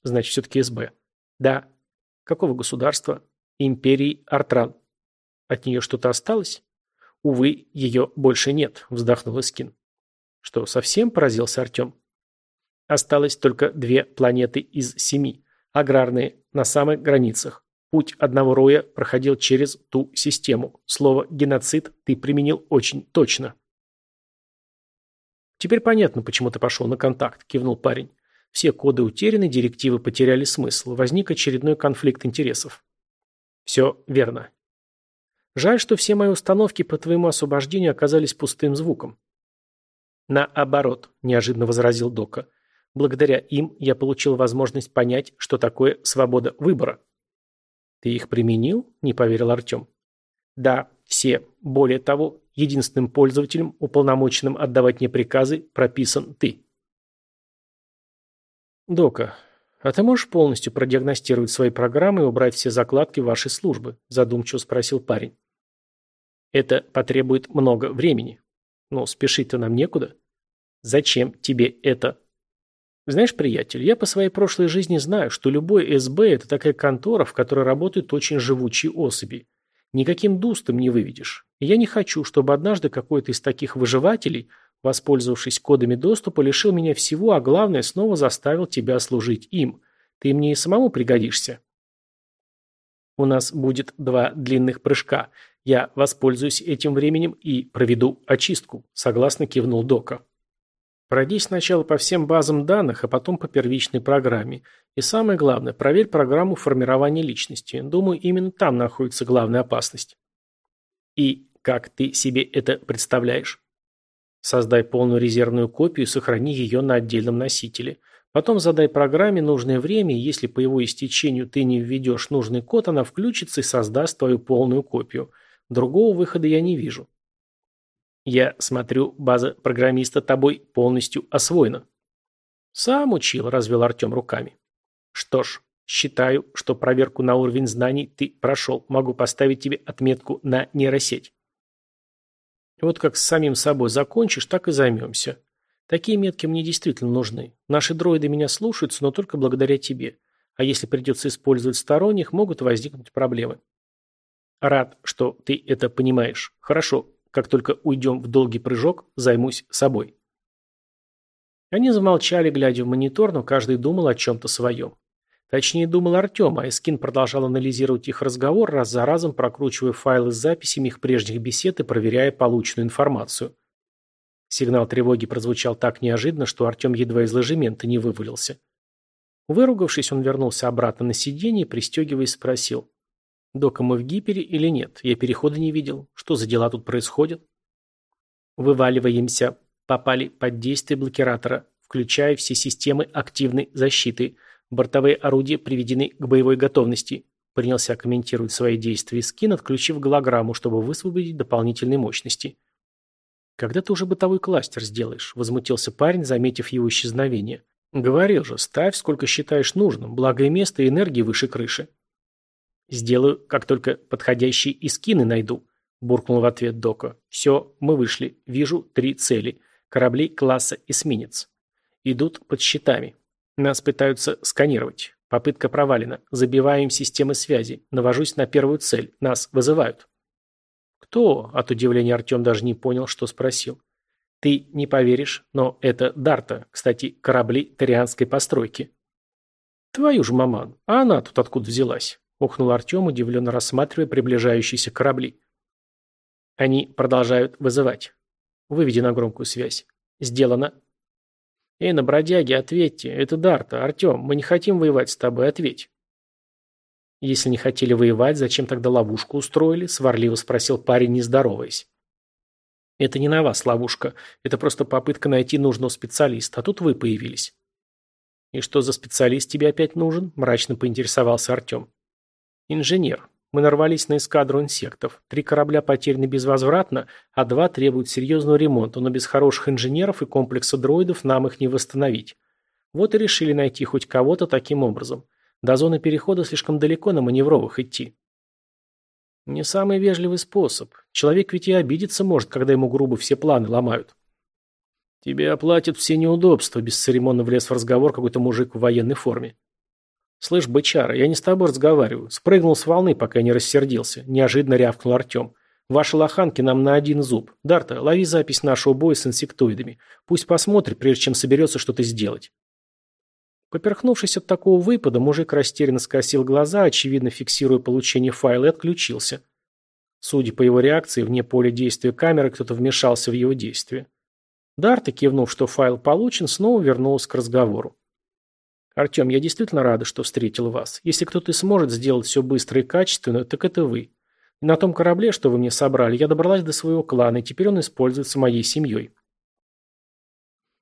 Значит, все-таки СБ. Да. Какого государства? Империи Артран. От нее что-то осталось? Увы, ее больше нет, вздохнул Искин. Что, совсем поразился Артем? Осталось только две планеты из семи, аграрные, на самых границах. Путь одного роя проходил через ту систему. Слово «геноцид» ты применил очень точно. «Теперь понятно, почему ты пошел на контакт», – кивнул парень. «Все коды утеряны, директивы потеряли смысл. Возник очередной конфликт интересов». «Все верно. Жаль, что все мои установки по твоему освобождению оказались пустым звуком. Наоборот, неожиданно возразил Дока. Благодаря им я получил возможность понять, что такое свобода выбора. Ты их применил? Не поверил Артем. Да, все. Более того, единственным пользователем, уполномоченным отдавать мне приказы, прописан ты. Дока, а ты можешь полностью продиагностировать свои программы и убрать все закладки вашей службы? Задумчиво спросил парень. Это потребует много времени. Но спешить-то нам некуда. Зачем тебе это? Знаешь, приятель, я по своей прошлой жизни знаю, что любой СБ – это такая контора, в которой работают очень живучие особи. Никаким дустом не выведешь. Я не хочу, чтобы однажды какой-то из таких выживателей, воспользовавшись кодами доступа, лишил меня всего, а главное, снова заставил тебя служить им. Ты мне и самому пригодишься. У нас будет два длинных прыжка. Я воспользуюсь этим временем и проведу очистку, согласно кивнул Дока. Пройди сначала по всем базам данных, а потом по первичной программе. И самое главное, проверь программу формирования личности. Думаю, именно там находится главная опасность. И Как ты себе это представляешь? Создай полную резервную копию и сохрани ее на отдельном носителе. Потом задай программе нужное время, и если по его истечению ты не введешь нужный код, она включится и создаст твою полную копию. Другого выхода я не вижу. Я смотрю, база программиста тобой полностью освоена. Сам учил, развел Артем руками. Что ж, считаю, что проверку на уровень знаний ты прошел. Могу поставить тебе отметку на нейросеть. вот как с самим собой закончишь, так и займемся. Такие метки мне действительно нужны. Наши дроиды меня слушаются, но только благодаря тебе. А если придется использовать сторонних, могут возникнуть проблемы. Рад, что ты это понимаешь. Хорошо, как только уйдем в долгий прыжок, займусь собой. Они замолчали, глядя в монитор, но каждый думал о чем-то своем. Точнее, думал Артем, а Эскин продолжал анализировать их разговор, раз за разом прокручивая файлы с записями их прежних бесед и проверяя полученную информацию. Сигнал тревоги прозвучал так неожиданно, что Артем едва из ложемента не вывалился. Выругавшись, он вернулся обратно на сиденье и, пристегиваясь, спросил. «Дока, мы в гипере или нет? Я перехода не видел. Что за дела тут происходят?» «Вываливаемся. Попали под действие блокиратора, включая все системы активной защиты. Бортовые орудия приведены к боевой готовности», принялся комментировать свои действия Скин, отключив голограмму, чтобы высвободить дополнительные мощности. «Когда ты уже бытовой кластер сделаешь?» – возмутился парень, заметив его исчезновение. «Говорил же, ставь, сколько считаешь нужным, благо и место, и энергии выше крыши». «Сделаю, как только подходящие искины найду», – буркнул в ответ Дока. «Все, мы вышли. Вижу три цели. Корабли класса эсминец. Идут под щитами. Нас пытаются сканировать. Попытка провалена. Забиваем системы связи. Навожусь на первую цель. Нас вызывают». «Кто?» – от удивления Артем даже не понял, что спросил. «Ты не поверишь, но это Дарта. Кстати, корабли тарианской постройки». «Твою ж маман, а она тут откуда взялась?» Охнул Артем, удивленно рассматривая приближающиеся корабли. Они продолжают вызывать. Выведи на громкую связь. Сделано. Эй, на бродяги, ответьте. Это Дарта. Артем, мы не хотим воевать с тобой, ответь. Если не хотели воевать, зачем тогда ловушку устроили? Сварливо спросил парень, не здороваясь. Это не на вас ловушка. Это просто попытка найти нужного специалиста, а тут вы появились. «И что за специалист тебе опять нужен?» – мрачно поинтересовался Артем. Инженер. Мы нарвались на эскадру инсектов. Три корабля потеряны безвозвратно, а два требуют серьезного ремонта, но без хороших инженеров и комплекса дроидов нам их не восстановить. Вот и решили найти хоть кого-то таким образом. До зоны перехода слишком далеко на маневровых идти. Не самый вежливый способ. Человек ведь и обидеться может, когда ему грубо все планы ломают. Тебе оплатят все неудобства, бесцеремонно влез в разговор какой-то мужик в военной форме. «Слышь, бычара, я не с тобой разговариваю. Спрыгнул с волны, пока не рассердился», – неожиданно рявкнул Артем. «Ваши лоханки нам на один зуб. Дарта, лови запись нашего боя с инсектоидами. Пусть посмотрит, прежде чем соберется что-то сделать». Поперхнувшись от такого выпада, мужик растерянно скосил глаза, очевидно фиксируя получение файла, и отключился. Судя по его реакции, вне поля действия камеры кто-то вмешался в его действие. Дарта, кивнув, что файл получен, снова вернулся к разговору. Артем, я действительно рада, что встретил вас. Если кто-то сможет сделать все быстро и качественно, так это вы. И на том корабле, что вы мне собрали, я добралась до своего клана, и теперь он используется моей семьей.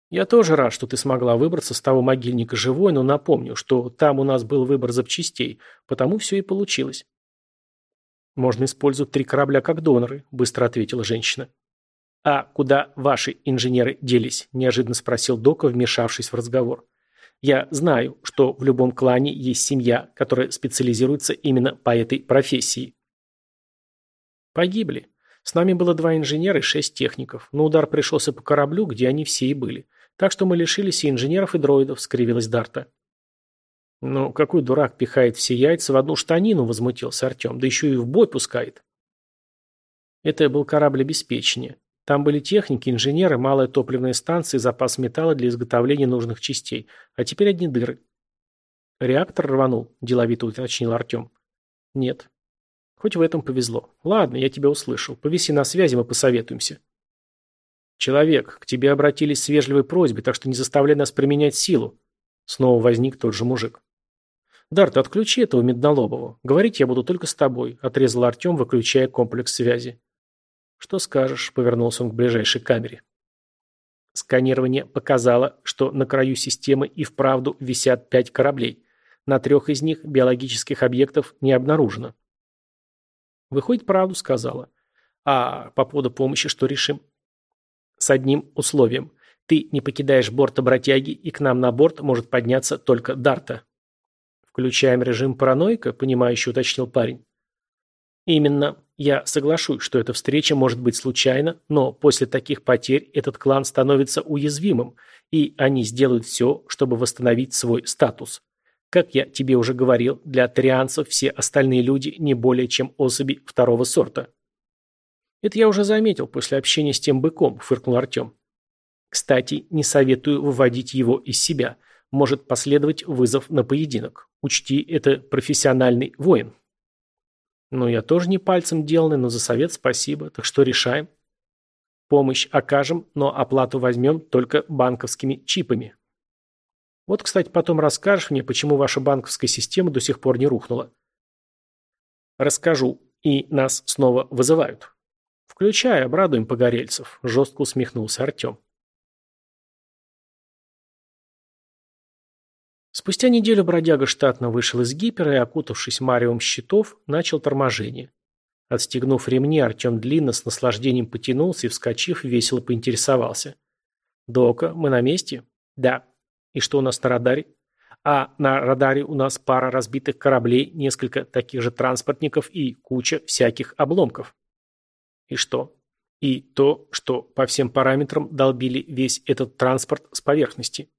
Я тоже рад, что ты смогла выбраться с того могильника живой, но напомню, что там у нас был выбор запчастей, потому все и получилось. Можно использовать три корабля как доноры, быстро ответила женщина. А куда ваши инженеры делись? Неожиданно спросил Дока, вмешавшись в разговор. Я знаю, что в любом клане есть семья, которая специализируется именно по этой профессии. Погибли. С нами было два инженера и шесть техников, но удар пришелся по кораблю, где они все и были. Так что мы лишились и инженеров, и дроидов, скривилась Дарта. «Ну, какой дурак пихает все яйца в одну штанину?» – возмутился Артем. «Да еще и в бой пускает». Это был корабль обеспечения. Там были техники, инженеры, малая топливная станция и запас металла для изготовления нужных частей. А теперь одни дыры. Реактор рванул, деловито уточнил Артем. Нет. Хоть в этом повезло. Ладно, я тебя услышал. Повиси на связи, мы посоветуемся. Человек, к тебе обратились с вежливой просьбой, так что не заставляй нас применять силу. Снова возник тот же мужик. «Дарт, отключи этого меднолобого. Говорить я буду только с тобой», – отрезал Артем, выключая комплекс связи. «Что скажешь?» – повернулся он к ближайшей камере. Сканирование показало, что на краю системы и вправду висят пять кораблей. На трех из них биологических объектов не обнаружено. Выходит, правду сказала. А по поводу помощи что решим? С одним условием. Ты не покидаешь борта бродяги, и к нам на борт может подняться только Дарта. Включаем режим параноика, понимающе уточнил парень. Именно. Я соглашусь, что эта встреча может быть случайна, но после таких потерь этот клан становится уязвимым, и они сделают все, чтобы восстановить свой статус. Как я тебе уже говорил, для тарианцев все остальные люди не более чем особи второго сорта. Это я уже заметил после общения с тем быком, фыркнул Артем. Кстати, не советую выводить его из себя. Может последовать вызов на поединок. Учти, это профессиональный воин. Ну, я тоже не пальцем деланный, но за совет спасибо. Так что решаем? Помощь окажем, но оплату возьмем только банковскими чипами. Вот, кстати, потом расскажешь мне, почему ваша банковская система до сих пор не рухнула. Расскажу. И нас снова вызывают. Включай, обрадуем погорельцев. Жестко усмехнулся Артем. Спустя неделю бродяга штатно вышел из гипера и, окутавшись мариум щитов, начал торможение. Отстегнув ремни, Артем длинно с наслаждением потянулся и, вскочив, весело поинтересовался. «Дока, мы на месте?» «Да». «И что у нас на радаре?» «А на радаре у нас пара разбитых кораблей, несколько таких же транспортников и куча всяких обломков». «И что?» «И то, что по всем параметрам долбили весь этот транспорт с поверхности».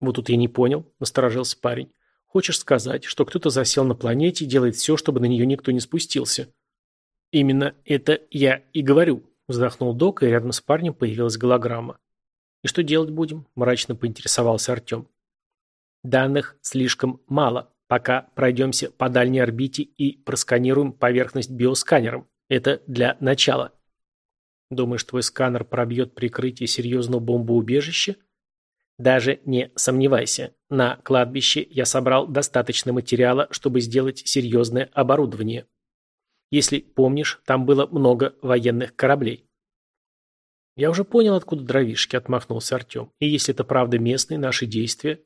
«Вот тут я не понял», – насторожился парень. «Хочешь сказать, что кто-то засел на планете и делает все, чтобы на нее никто не спустился?» «Именно это я и говорю», – вздохнул Док, и рядом с парнем появилась голограмма. «И что делать будем?» – мрачно поинтересовался Артем. «Данных слишком мало. Пока пройдемся по дальней орбите и просканируем поверхность биосканером. Это для начала». «Думаешь, твой сканер пробьет прикрытие серьезного бомбоубежища?» Даже не сомневайся, на кладбище я собрал достаточно материала, чтобы сделать серьезное оборудование. Если помнишь, там было много военных кораблей. Я уже понял, откуда дровишки, отмахнулся Артем. И если это правда местные наши действия...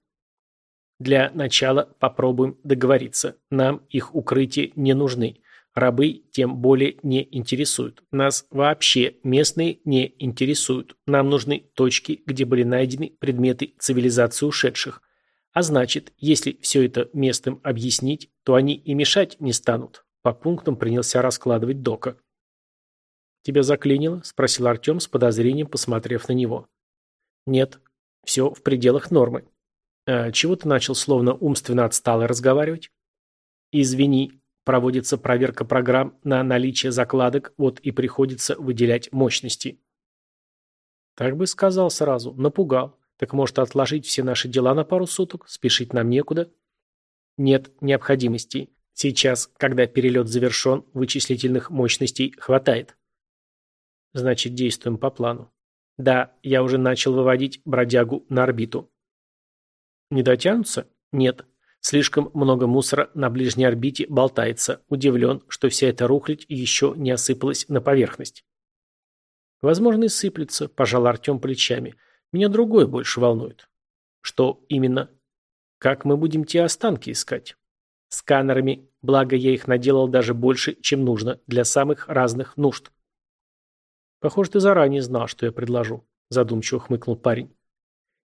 Для начала попробуем договориться. Нам их укрытия не нужны. Рабы тем более не интересуют. Нас вообще местные не интересуют. Нам нужны точки, где были найдены предметы цивилизации ушедших. А значит, если все это местным объяснить, то они и мешать не станут. По пунктам принялся раскладывать Дока. «Тебя заклинило?» – спросил Артем с подозрением, посмотрев на него. «Нет, все в пределах нормы». «А чего ты начал словно умственно отстало разговаривать?» «Извини, Проводится проверка программ на наличие закладок, вот и приходится выделять мощности. Так бы сказал сразу, напугал. Так может отложить все наши дела на пару суток, спешить нам некуда? Нет необходимости. Сейчас, когда перелет завершен, вычислительных мощностей хватает. Значит, действуем по плану. Да, я уже начал выводить бродягу на орбиту. Не дотянутся? Нет. Слишком много мусора на ближней орбите болтается. Удивлен, что вся эта рухлядь еще не осыпалась на поверхность. Возможно, и сыплется, пожал Артем плечами. Меня другое больше волнует. Что именно? Как мы будем те останки искать? Сканерами, благо я их наделал даже больше, чем нужно, для самых разных нужд. Похоже, ты заранее знал, что я предложу, задумчиво хмыкнул парень.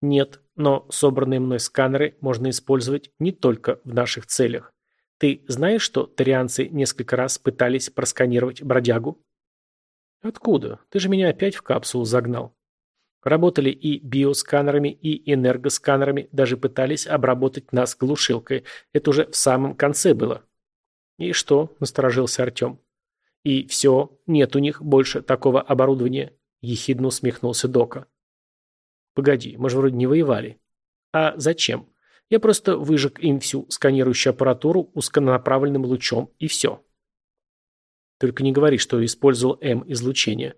Нет, но собранные мной сканеры можно использовать не только в наших целях. Ты знаешь, что тарианцы несколько раз пытались просканировать бродягу? Откуда? Ты же меня опять в капсулу загнал. Работали и биосканерами, и энергосканерами, даже пытались обработать нас глушилкой. Это уже в самом конце было. И что? Насторожился Артем. И все, нет у них больше такого оборудования. Ехидно усмехнулся Дока. Погоди, мы же вроде не воевали. А зачем? Я просто выжег им всю сканирующую аппаратуру узконаправленным лучом, и все. Только не говори, что использовал М-излучение.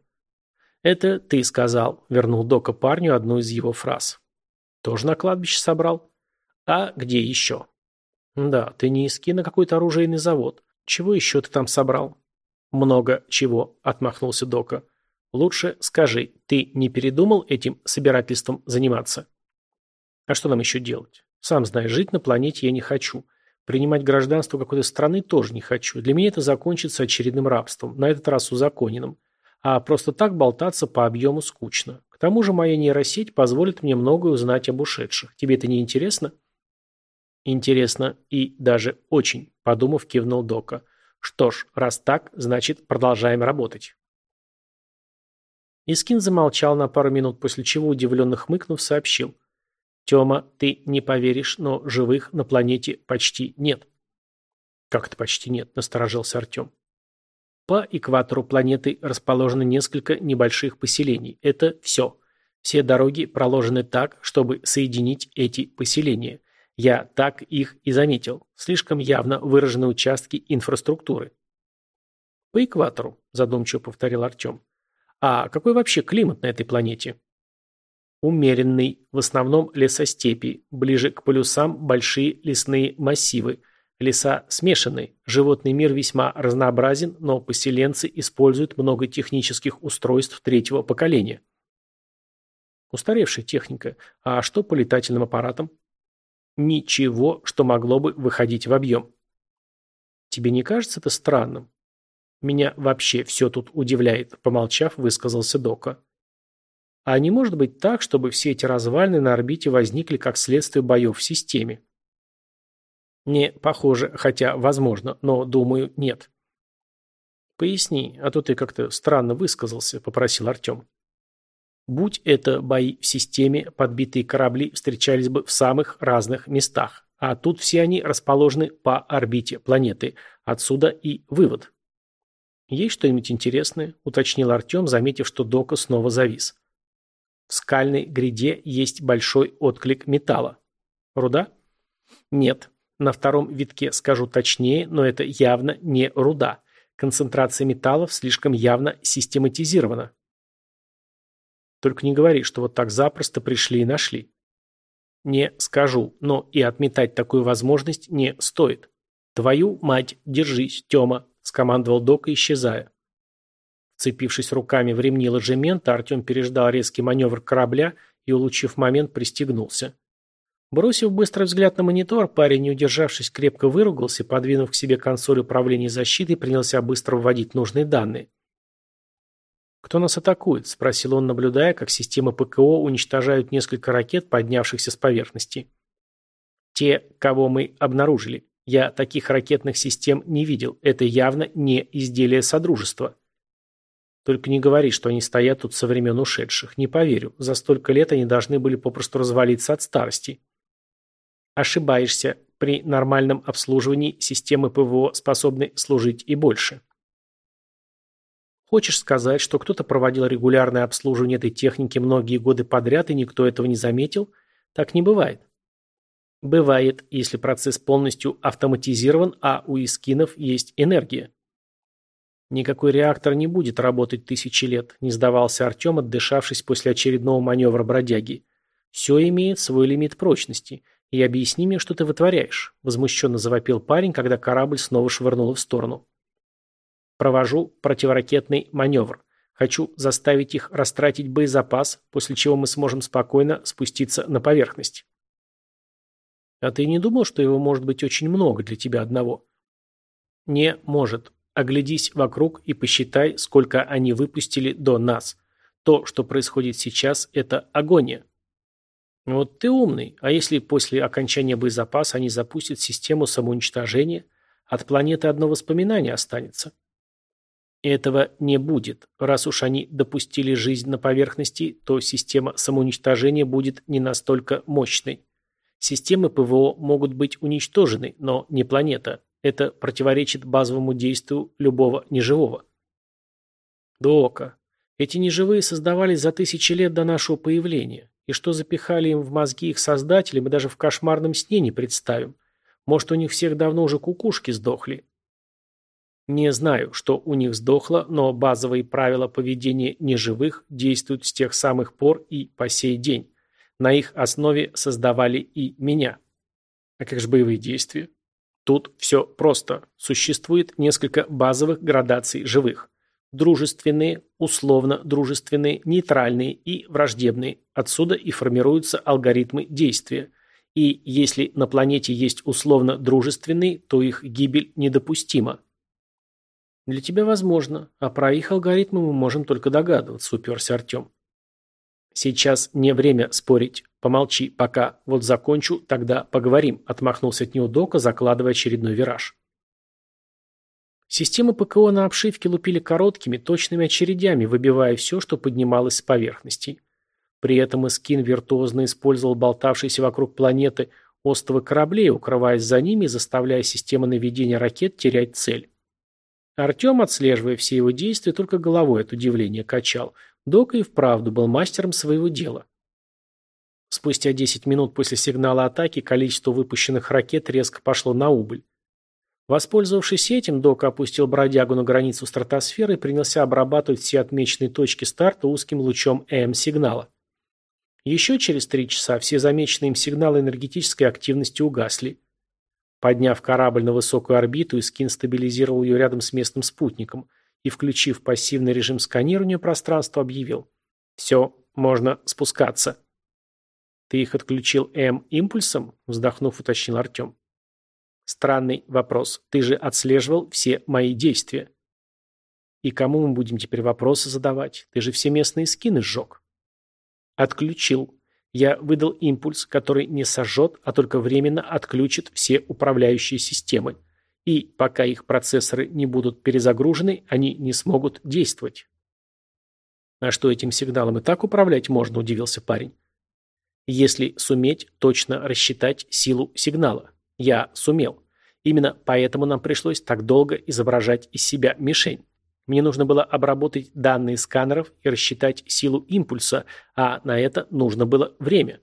Это ты сказал, вернул Дока парню одну из его фраз. Тоже на кладбище собрал? А где еще? Да, ты не иски на какой-то оружейный завод. Чего еще ты там собрал? Много чего, отмахнулся Дока. Лучше скажи, ты не передумал этим собирательством заниматься? А что нам еще делать? Сам знаешь, жить на планете я не хочу. Принимать гражданство какой-то страны тоже не хочу. Для меня это закончится очередным рабством, на этот раз узаконенным. А просто так болтаться по объему скучно. К тому же моя нейросеть позволит мне многое узнать об ушедших. Тебе это не интересно? Интересно и даже очень, подумав, кивнул Дока. Что ж, раз так, значит, продолжаем работать. Искин замолчал на пару минут, после чего, удивленно хмыкнув, сообщил. «Тема, ты не поверишь, но живых на планете почти нет». «Как это почти нет?» – насторожился Артем. По экватору планеты расположено несколько небольших поселений. Это все. Все дороги проложены так, чтобы соединить эти поселения. Я так их и заметил. Слишком явно выражены участки инфраструктуры. По экватору, задумчиво повторил Артем. А какой вообще климат на этой планете? Умеренный, в основном лесостепи, ближе к полюсам большие лесные массивы, Леса смешаны, животный мир весьма разнообразен, но поселенцы используют много технических устройств третьего поколения. Устаревшая техника. А что по летательным аппаратам? Ничего, что могло бы выходить в объем. Тебе не кажется это странным? Меня вообще все тут удивляет, помолчав, высказался Дока. А не может быть так, чтобы все эти развалины на орбите возникли как следствие боев в системе? Не похоже, хотя возможно, но, думаю, нет. Поясни, а то ты как-то странно высказался, попросил Артем. Будь это бои в системе, подбитые корабли встречались бы в самых разных местах, а тут все они расположены по орбите планеты. Отсюда и вывод. «Есть что-нибудь интересное?» – уточнил Артем, заметив, что Дока снова завис. В скальной гряде есть большой отклик металла. Руда? Нет. На втором витке скажу точнее, но это явно не руда. Концентрация металлов слишком явно систематизирована. Только не говори, что вот так запросто пришли и нашли. Не скажу, но и отметать такую возможность не стоит. Твою мать, держись, Тёма, скомандовал Док, исчезая. Вцепившись руками в ремни ложемента, Артем переждал резкий маневр корабля и, улучив момент, пристегнулся. Бросив быстрый взгляд на монитор, парень, не удержавшись, крепко выругался, подвинув к себе консоль управления защитой, принялся быстро вводить нужные данные. «Кто нас атакует?» – спросил он, наблюдая, как системы ПКО уничтожают несколько ракет, поднявшихся с поверхности. «Те, кого мы обнаружили. Я таких ракетных систем не видел. Это явно не изделие Содружества». Только не говори, что они стоят тут со времен ушедших. Не поверю. За столько лет они должны были попросту развалиться от старости. Ошибаешься. При нормальном обслуживании системы ПВО способны служить и больше. Хочешь сказать, что кто-то проводил регулярное обслуживание этой техники многие годы подряд, и никто этого не заметил? Так не бывает. Бывает, если процесс полностью автоматизирован, а у искинов есть энергия. Никакой реактор не будет работать тысячи лет, не сдавался Артем, отдышавшись после очередного маневра бродяги. Все имеет свой лимит прочности – «И объясни мне, что ты вытворяешь», – возмущенно завопил парень, когда корабль снова швырнуло в сторону. «Провожу противоракетный маневр. Хочу заставить их растратить боезапас, после чего мы сможем спокойно спуститься на поверхность». «А ты не думал, что его может быть очень много для тебя одного?» «Не может. Оглядись вокруг и посчитай, сколько они выпустили до нас. То, что происходит сейчас, это агония». Вот ты умный. А если после окончания боезапаса они запустят систему самоуничтожения, от планеты одно воспоминание останется. Этого не будет. Раз уж они допустили жизнь на поверхности, то система самоуничтожения будет не настолько мощной. Системы ПВО могут быть уничтожены, но не планета. Это противоречит базовому действию любого неживого. Дока. Эти неживые создавались за тысячи лет до нашего появления. И что запихали им в мозги их создатели, мы даже в кошмарном сне не представим. Может, у них всех давно уже кукушки сдохли. Не знаю, что у них сдохло, но базовые правила поведения неживых действуют с тех самых пор и по сей день. На их основе создавали и меня. А как же боевые действия? Тут все просто. Существует несколько базовых градаций живых. Дружественные, условно-дружественные, нейтральные и враждебные. Отсюда и формируются алгоритмы действия. И если на планете есть условно-дружественные, то их гибель недопустима. Для тебя возможно, а про их алгоритмы мы можем только догадываться, уперся Артем. Сейчас не время спорить. Помолчи пока. Вот закончу, тогда поговорим, отмахнулся от него Дока, закладывая очередной вираж. Системы ПКО на обшивке лупили короткими, точными очередями, выбивая все, что поднималось с поверхности. При этом Искин виртуозно использовал болтавшиеся вокруг планеты остовы кораблей, укрываясь за ними и заставляя систему наведения ракет терять цель. Артем, отслеживая все его действия, только головой от удивления качал. Дока и вправду был мастером своего дела. Спустя 10 минут после сигнала атаки количество выпущенных ракет резко пошло на убыль. Воспользовавшись этим, Док опустил бродягу на границу стратосферы и принялся обрабатывать все отмеченные точки старта узким лучом ЭМ-сигнала. Еще через три часа все замеченные им сигналы энергетической активности угасли. Подняв корабль на высокую орбиту, Искин стабилизировал ее рядом с местным спутником и, включив пассивный режим сканирования пространства, объявил «Все, можно спускаться». «Ты их отключил М-импульсом?» – вздохнув, уточнил Артем. Странный вопрос. Ты же отслеживал все мои действия. И кому мы будем теперь вопросы задавать? Ты же все местные скины сжег. Отключил. Я выдал импульс, который не сожжет, а только временно отключит все управляющие системы. И пока их процессоры не будут перезагружены, они не смогут действовать. А что этим сигналом и так управлять можно, удивился парень. Если суметь точно рассчитать силу сигнала. Я сумел. Именно поэтому нам пришлось так долго изображать из себя мишень. Мне нужно было обработать данные сканеров и рассчитать силу импульса, а на это нужно было время.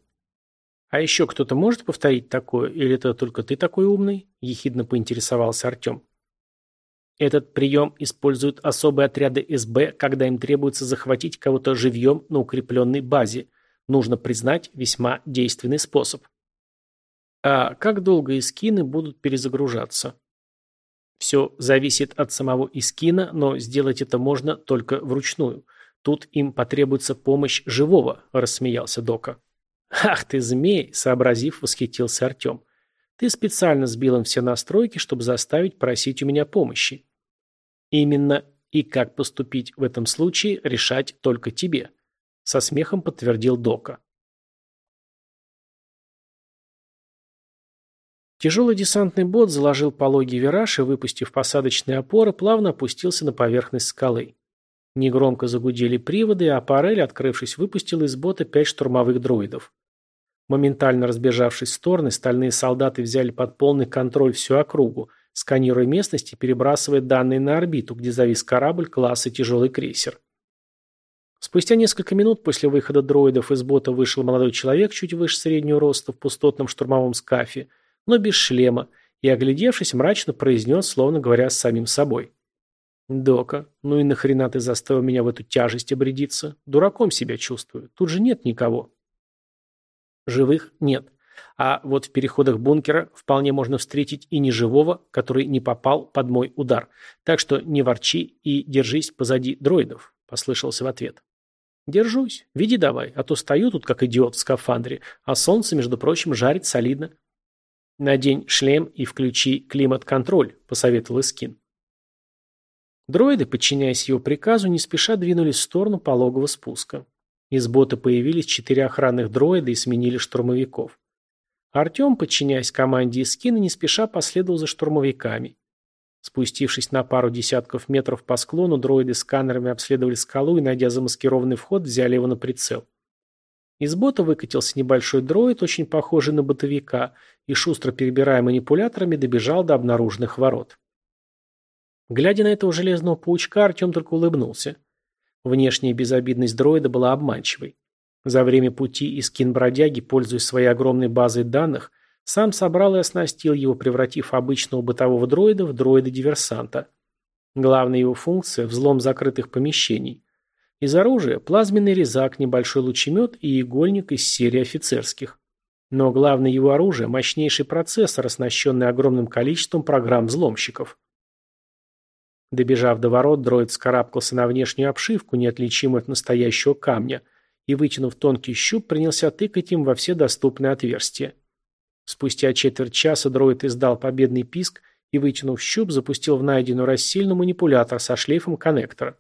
«А еще кто-то может повторить такое, или это только ты такой умный?» – ехидно поинтересовался Артем. Этот прием используют особые отряды СБ, когда им требуется захватить кого-то живьем на укрепленной базе. Нужно признать весьма действенный способ. А как долго эскины будут перезагружаться? Все зависит от самого эскина, но сделать это можно только вручную. Тут им потребуется помощь живого, рассмеялся Дока. Ах ты змей, сообразив, восхитился Артем. Ты специально сбил им все настройки, чтобы заставить просить у меня помощи. Именно и как поступить в этом случае, решать только тебе. Со смехом подтвердил Дока. Тяжелый десантный бот заложил пологий вираж и, выпустив посадочные опоры, плавно опустился на поверхность скалы. Негромко загудели приводы, а аппарель, открывшись, выпустил из бота пять штурмовых дроидов. Моментально разбежавшись в стороны, стальные солдаты взяли под полный контроль всю округу, сканируя местность и перебрасывая данные на орбиту, где завис корабль класса тяжелый крейсер. Спустя несколько минут после выхода дроидов из бота вышел молодой человек чуть выше среднего роста в пустотном штурмовом скафе, но без шлема, и, оглядевшись, мрачно произнес, словно говоря с самим собой. «Дока, ну и нахрена ты заставил меня в эту тяжесть обрядиться? Дураком себя чувствую. Тут же нет никого». Живых нет. А вот в переходах бункера вполне можно встретить и неживого, который не попал под мой удар. Так что не ворчи и держись позади дроидов», — послышался в ответ. «Держусь. Веди давай, а то стою тут как идиот в скафандре, а солнце, между прочим, жарит солидно». «Надень шлем и включи климат-контроль», – посоветовал Искин. Дроиды, подчиняясь его приказу, не спеша двинулись в сторону пологого спуска. Из бота появились четыре охранных дроида и сменили штурмовиков. Артем, подчиняясь команде Искина, не спеша последовал за штурмовиками. Спустившись на пару десятков метров по склону, дроиды сканерами обследовали скалу и, найдя замаскированный вход, взяли его на прицел. Из бота выкатился небольшой дроид, очень похожий на бытовика, и, шустро перебирая манипуляторами, добежал до обнаруженных ворот. Глядя на этого железного паучка, Артем только улыбнулся. Внешняя безобидность дроида была обманчивой. За время пути из кинбродяги, пользуясь своей огромной базой данных, сам собрал и оснастил его, превратив обычного бытового дроида в дроида-диверсанта. Главная его функция – взлом закрытых помещений. Из оружия – плазменный резак, небольшой лучемет и игольник из серии офицерских. Но главное его оружие – мощнейший процессор, оснащенный огромным количеством программ взломщиков. Добежав до ворот, дроид скарабкался на внешнюю обшивку, неотличимую от настоящего камня, и, вытянув тонкий щуп, принялся тыкать им во все доступные отверстия. Спустя четверть часа дроид издал победный писк и, вытянув щуп, запустил в найденную рассильную манипулятор со шлейфом коннектора.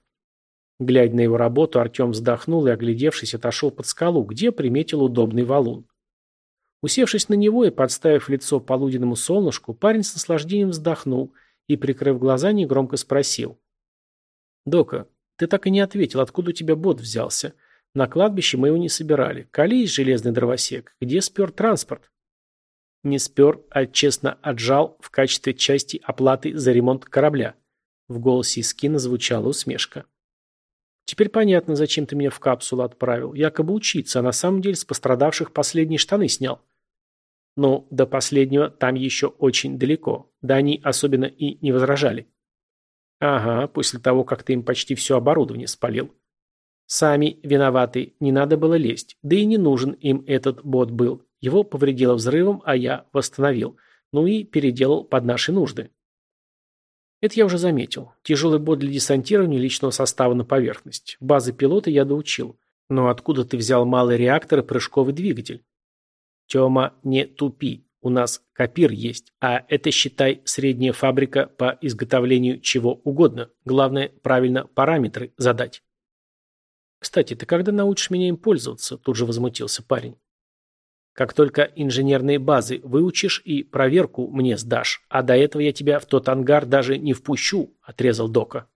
Глядя на его работу, Артем вздохнул и, оглядевшись, отошел под скалу, где приметил удобный валун. Усевшись на него и подставив лицо полуденному солнышку, парень с наслаждением вздохнул и, прикрыв глаза, негромко спросил. «Дока, ты так и не ответил, откуда у тебя бот взялся? На кладбище мы его не собирали. Колись, железный дровосек, где спер транспорт?» Не спер, а честно отжал в качестве части оплаты за ремонт корабля. В голосе Искина звучала усмешка. Теперь понятно, зачем ты меня в капсулу отправил. Якобы учиться, а на самом деле с пострадавших последние штаны снял. Ну, до последнего там еще очень далеко. Да они особенно и не возражали. Ага, после того, как ты им почти все оборудование спалил. Сами виноваты, не надо было лезть. Да и не нужен им этот бот был. Его повредило взрывом, а я восстановил. Ну и переделал под наши нужды. Это я уже заметил. Тяжелый бот для десантирования личного состава на поверхность. Базы пилота я доучил. Но откуда ты взял малый реактор и прыжковый двигатель? Тёма, не тупи. У нас копир есть, а это, считай, средняя фабрика по изготовлению чего угодно. Главное, правильно параметры задать. Кстати, ты когда научишь меня им пользоваться? Тут же возмутился парень. Как только инженерные базы выучишь и проверку мне сдашь, а до этого я тебя в тот ангар даже не впущу», — отрезал Дока.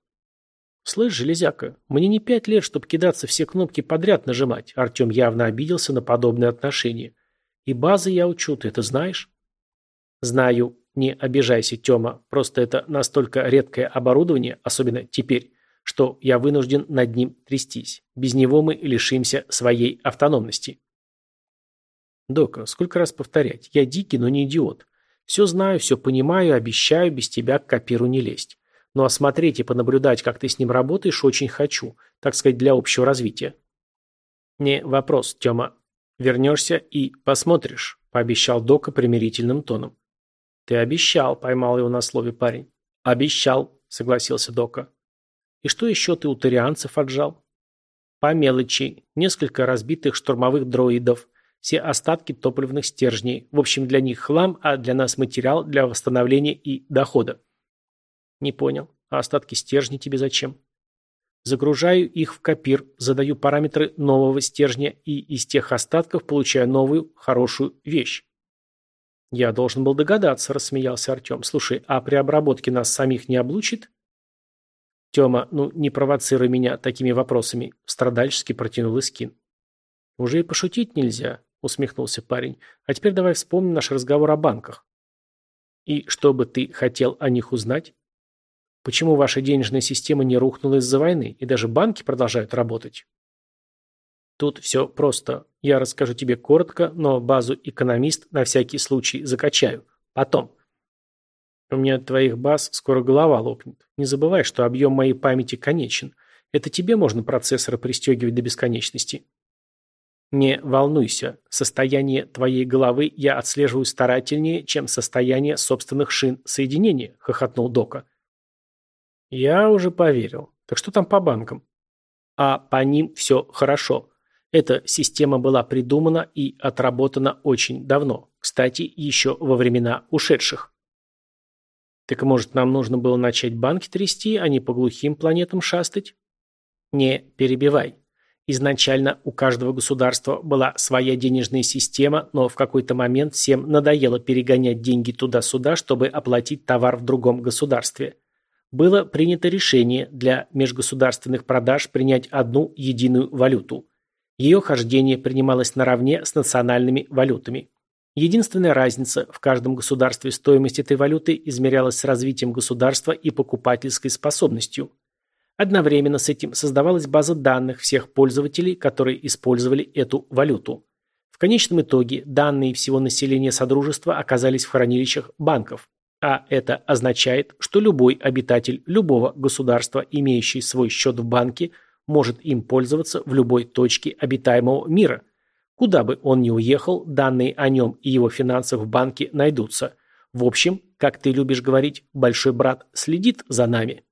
«Слышь, железяка, мне не пять лет, чтобы кидаться все кнопки подряд нажимать». Артем явно обиделся на подобное отношение. «И базы я учу, ты это знаешь?» «Знаю. Не обижайся, Тёма. Просто это настолько редкое оборудование, особенно теперь, что я вынужден над ним трястись. Без него мы лишимся своей автономности». Дока, сколько раз повторять? Я дикий, но не идиот. Все знаю, все понимаю, обещаю без тебя к копиру не лезть. Но осмотреть и понаблюдать, как ты с ним работаешь, очень хочу. Так сказать, для общего развития. Не вопрос, Тёма. Вернешься и посмотришь, пообещал Дока примирительным тоном. Ты обещал, поймал его на слове парень. Обещал, согласился Дока. И что еще ты у тарианцев отжал? По мелочи. Несколько разбитых штурмовых дроидов, все остатки топливных стержней. В общем, для них хлам, а для нас материал для восстановления и дохода. Не понял. А остатки стержней тебе зачем? Загружаю их в копир, задаю параметры нового стержня и из тех остатков получаю новую, хорошую вещь. Я должен был догадаться, рассмеялся Артем. Слушай, а при обработке нас самих не облучит? Тёма, ну не провоцируй меня такими вопросами, страдальчески протянул Искин. Уже и пошутить нельзя усмехнулся парень. А теперь давай вспомним наш разговор о банках. И что бы ты хотел о них узнать? Почему ваша денежная система не рухнула из-за войны, и даже банки продолжают работать? Тут все просто. Я расскажу тебе коротко, но базу экономист на всякий случай закачаю. Потом. У меня от твоих баз скоро голова лопнет. Не забывай, что объем моей памяти конечен. Это тебе можно процессоры пристегивать до бесконечности. Не волнуйся, состояние твоей головы я отслеживаю старательнее, чем состояние собственных шин соединения, хохотнул Дока. Я уже поверил. Так что там по банкам? А по ним все хорошо. Эта система была придумана и отработана очень давно. Кстати, еще во времена ушедших. Так может, нам нужно было начать банки трясти, а не по глухим планетам шастать? Не перебивай. Изначально у каждого государства была своя денежная система, но в какой-то момент всем надоело перегонять деньги туда-сюда, чтобы оплатить товар в другом государстве. Было принято решение для межгосударственных продаж принять одну единую валюту. Ее хождение принималось наравне с национальными валютами. Единственная разница – в каждом государстве стоимость этой валюты измерялась с развитием государства и покупательской способностью – Одновременно с этим создавалась база данных всех пользователей, которые использовали эту валюту. В конечном итоге данные всего населения Содружества оказались в хранилищах банков. А это означает, что любой обитатель любого государства, имеющий свой счет в банке, может им пользоваться в любой точке обитаемого мира. Куда бы он ни уехал, данные о нем и его финансах в банке найдутся. В общем, как ты любишь говорить, большой брат следит за нами.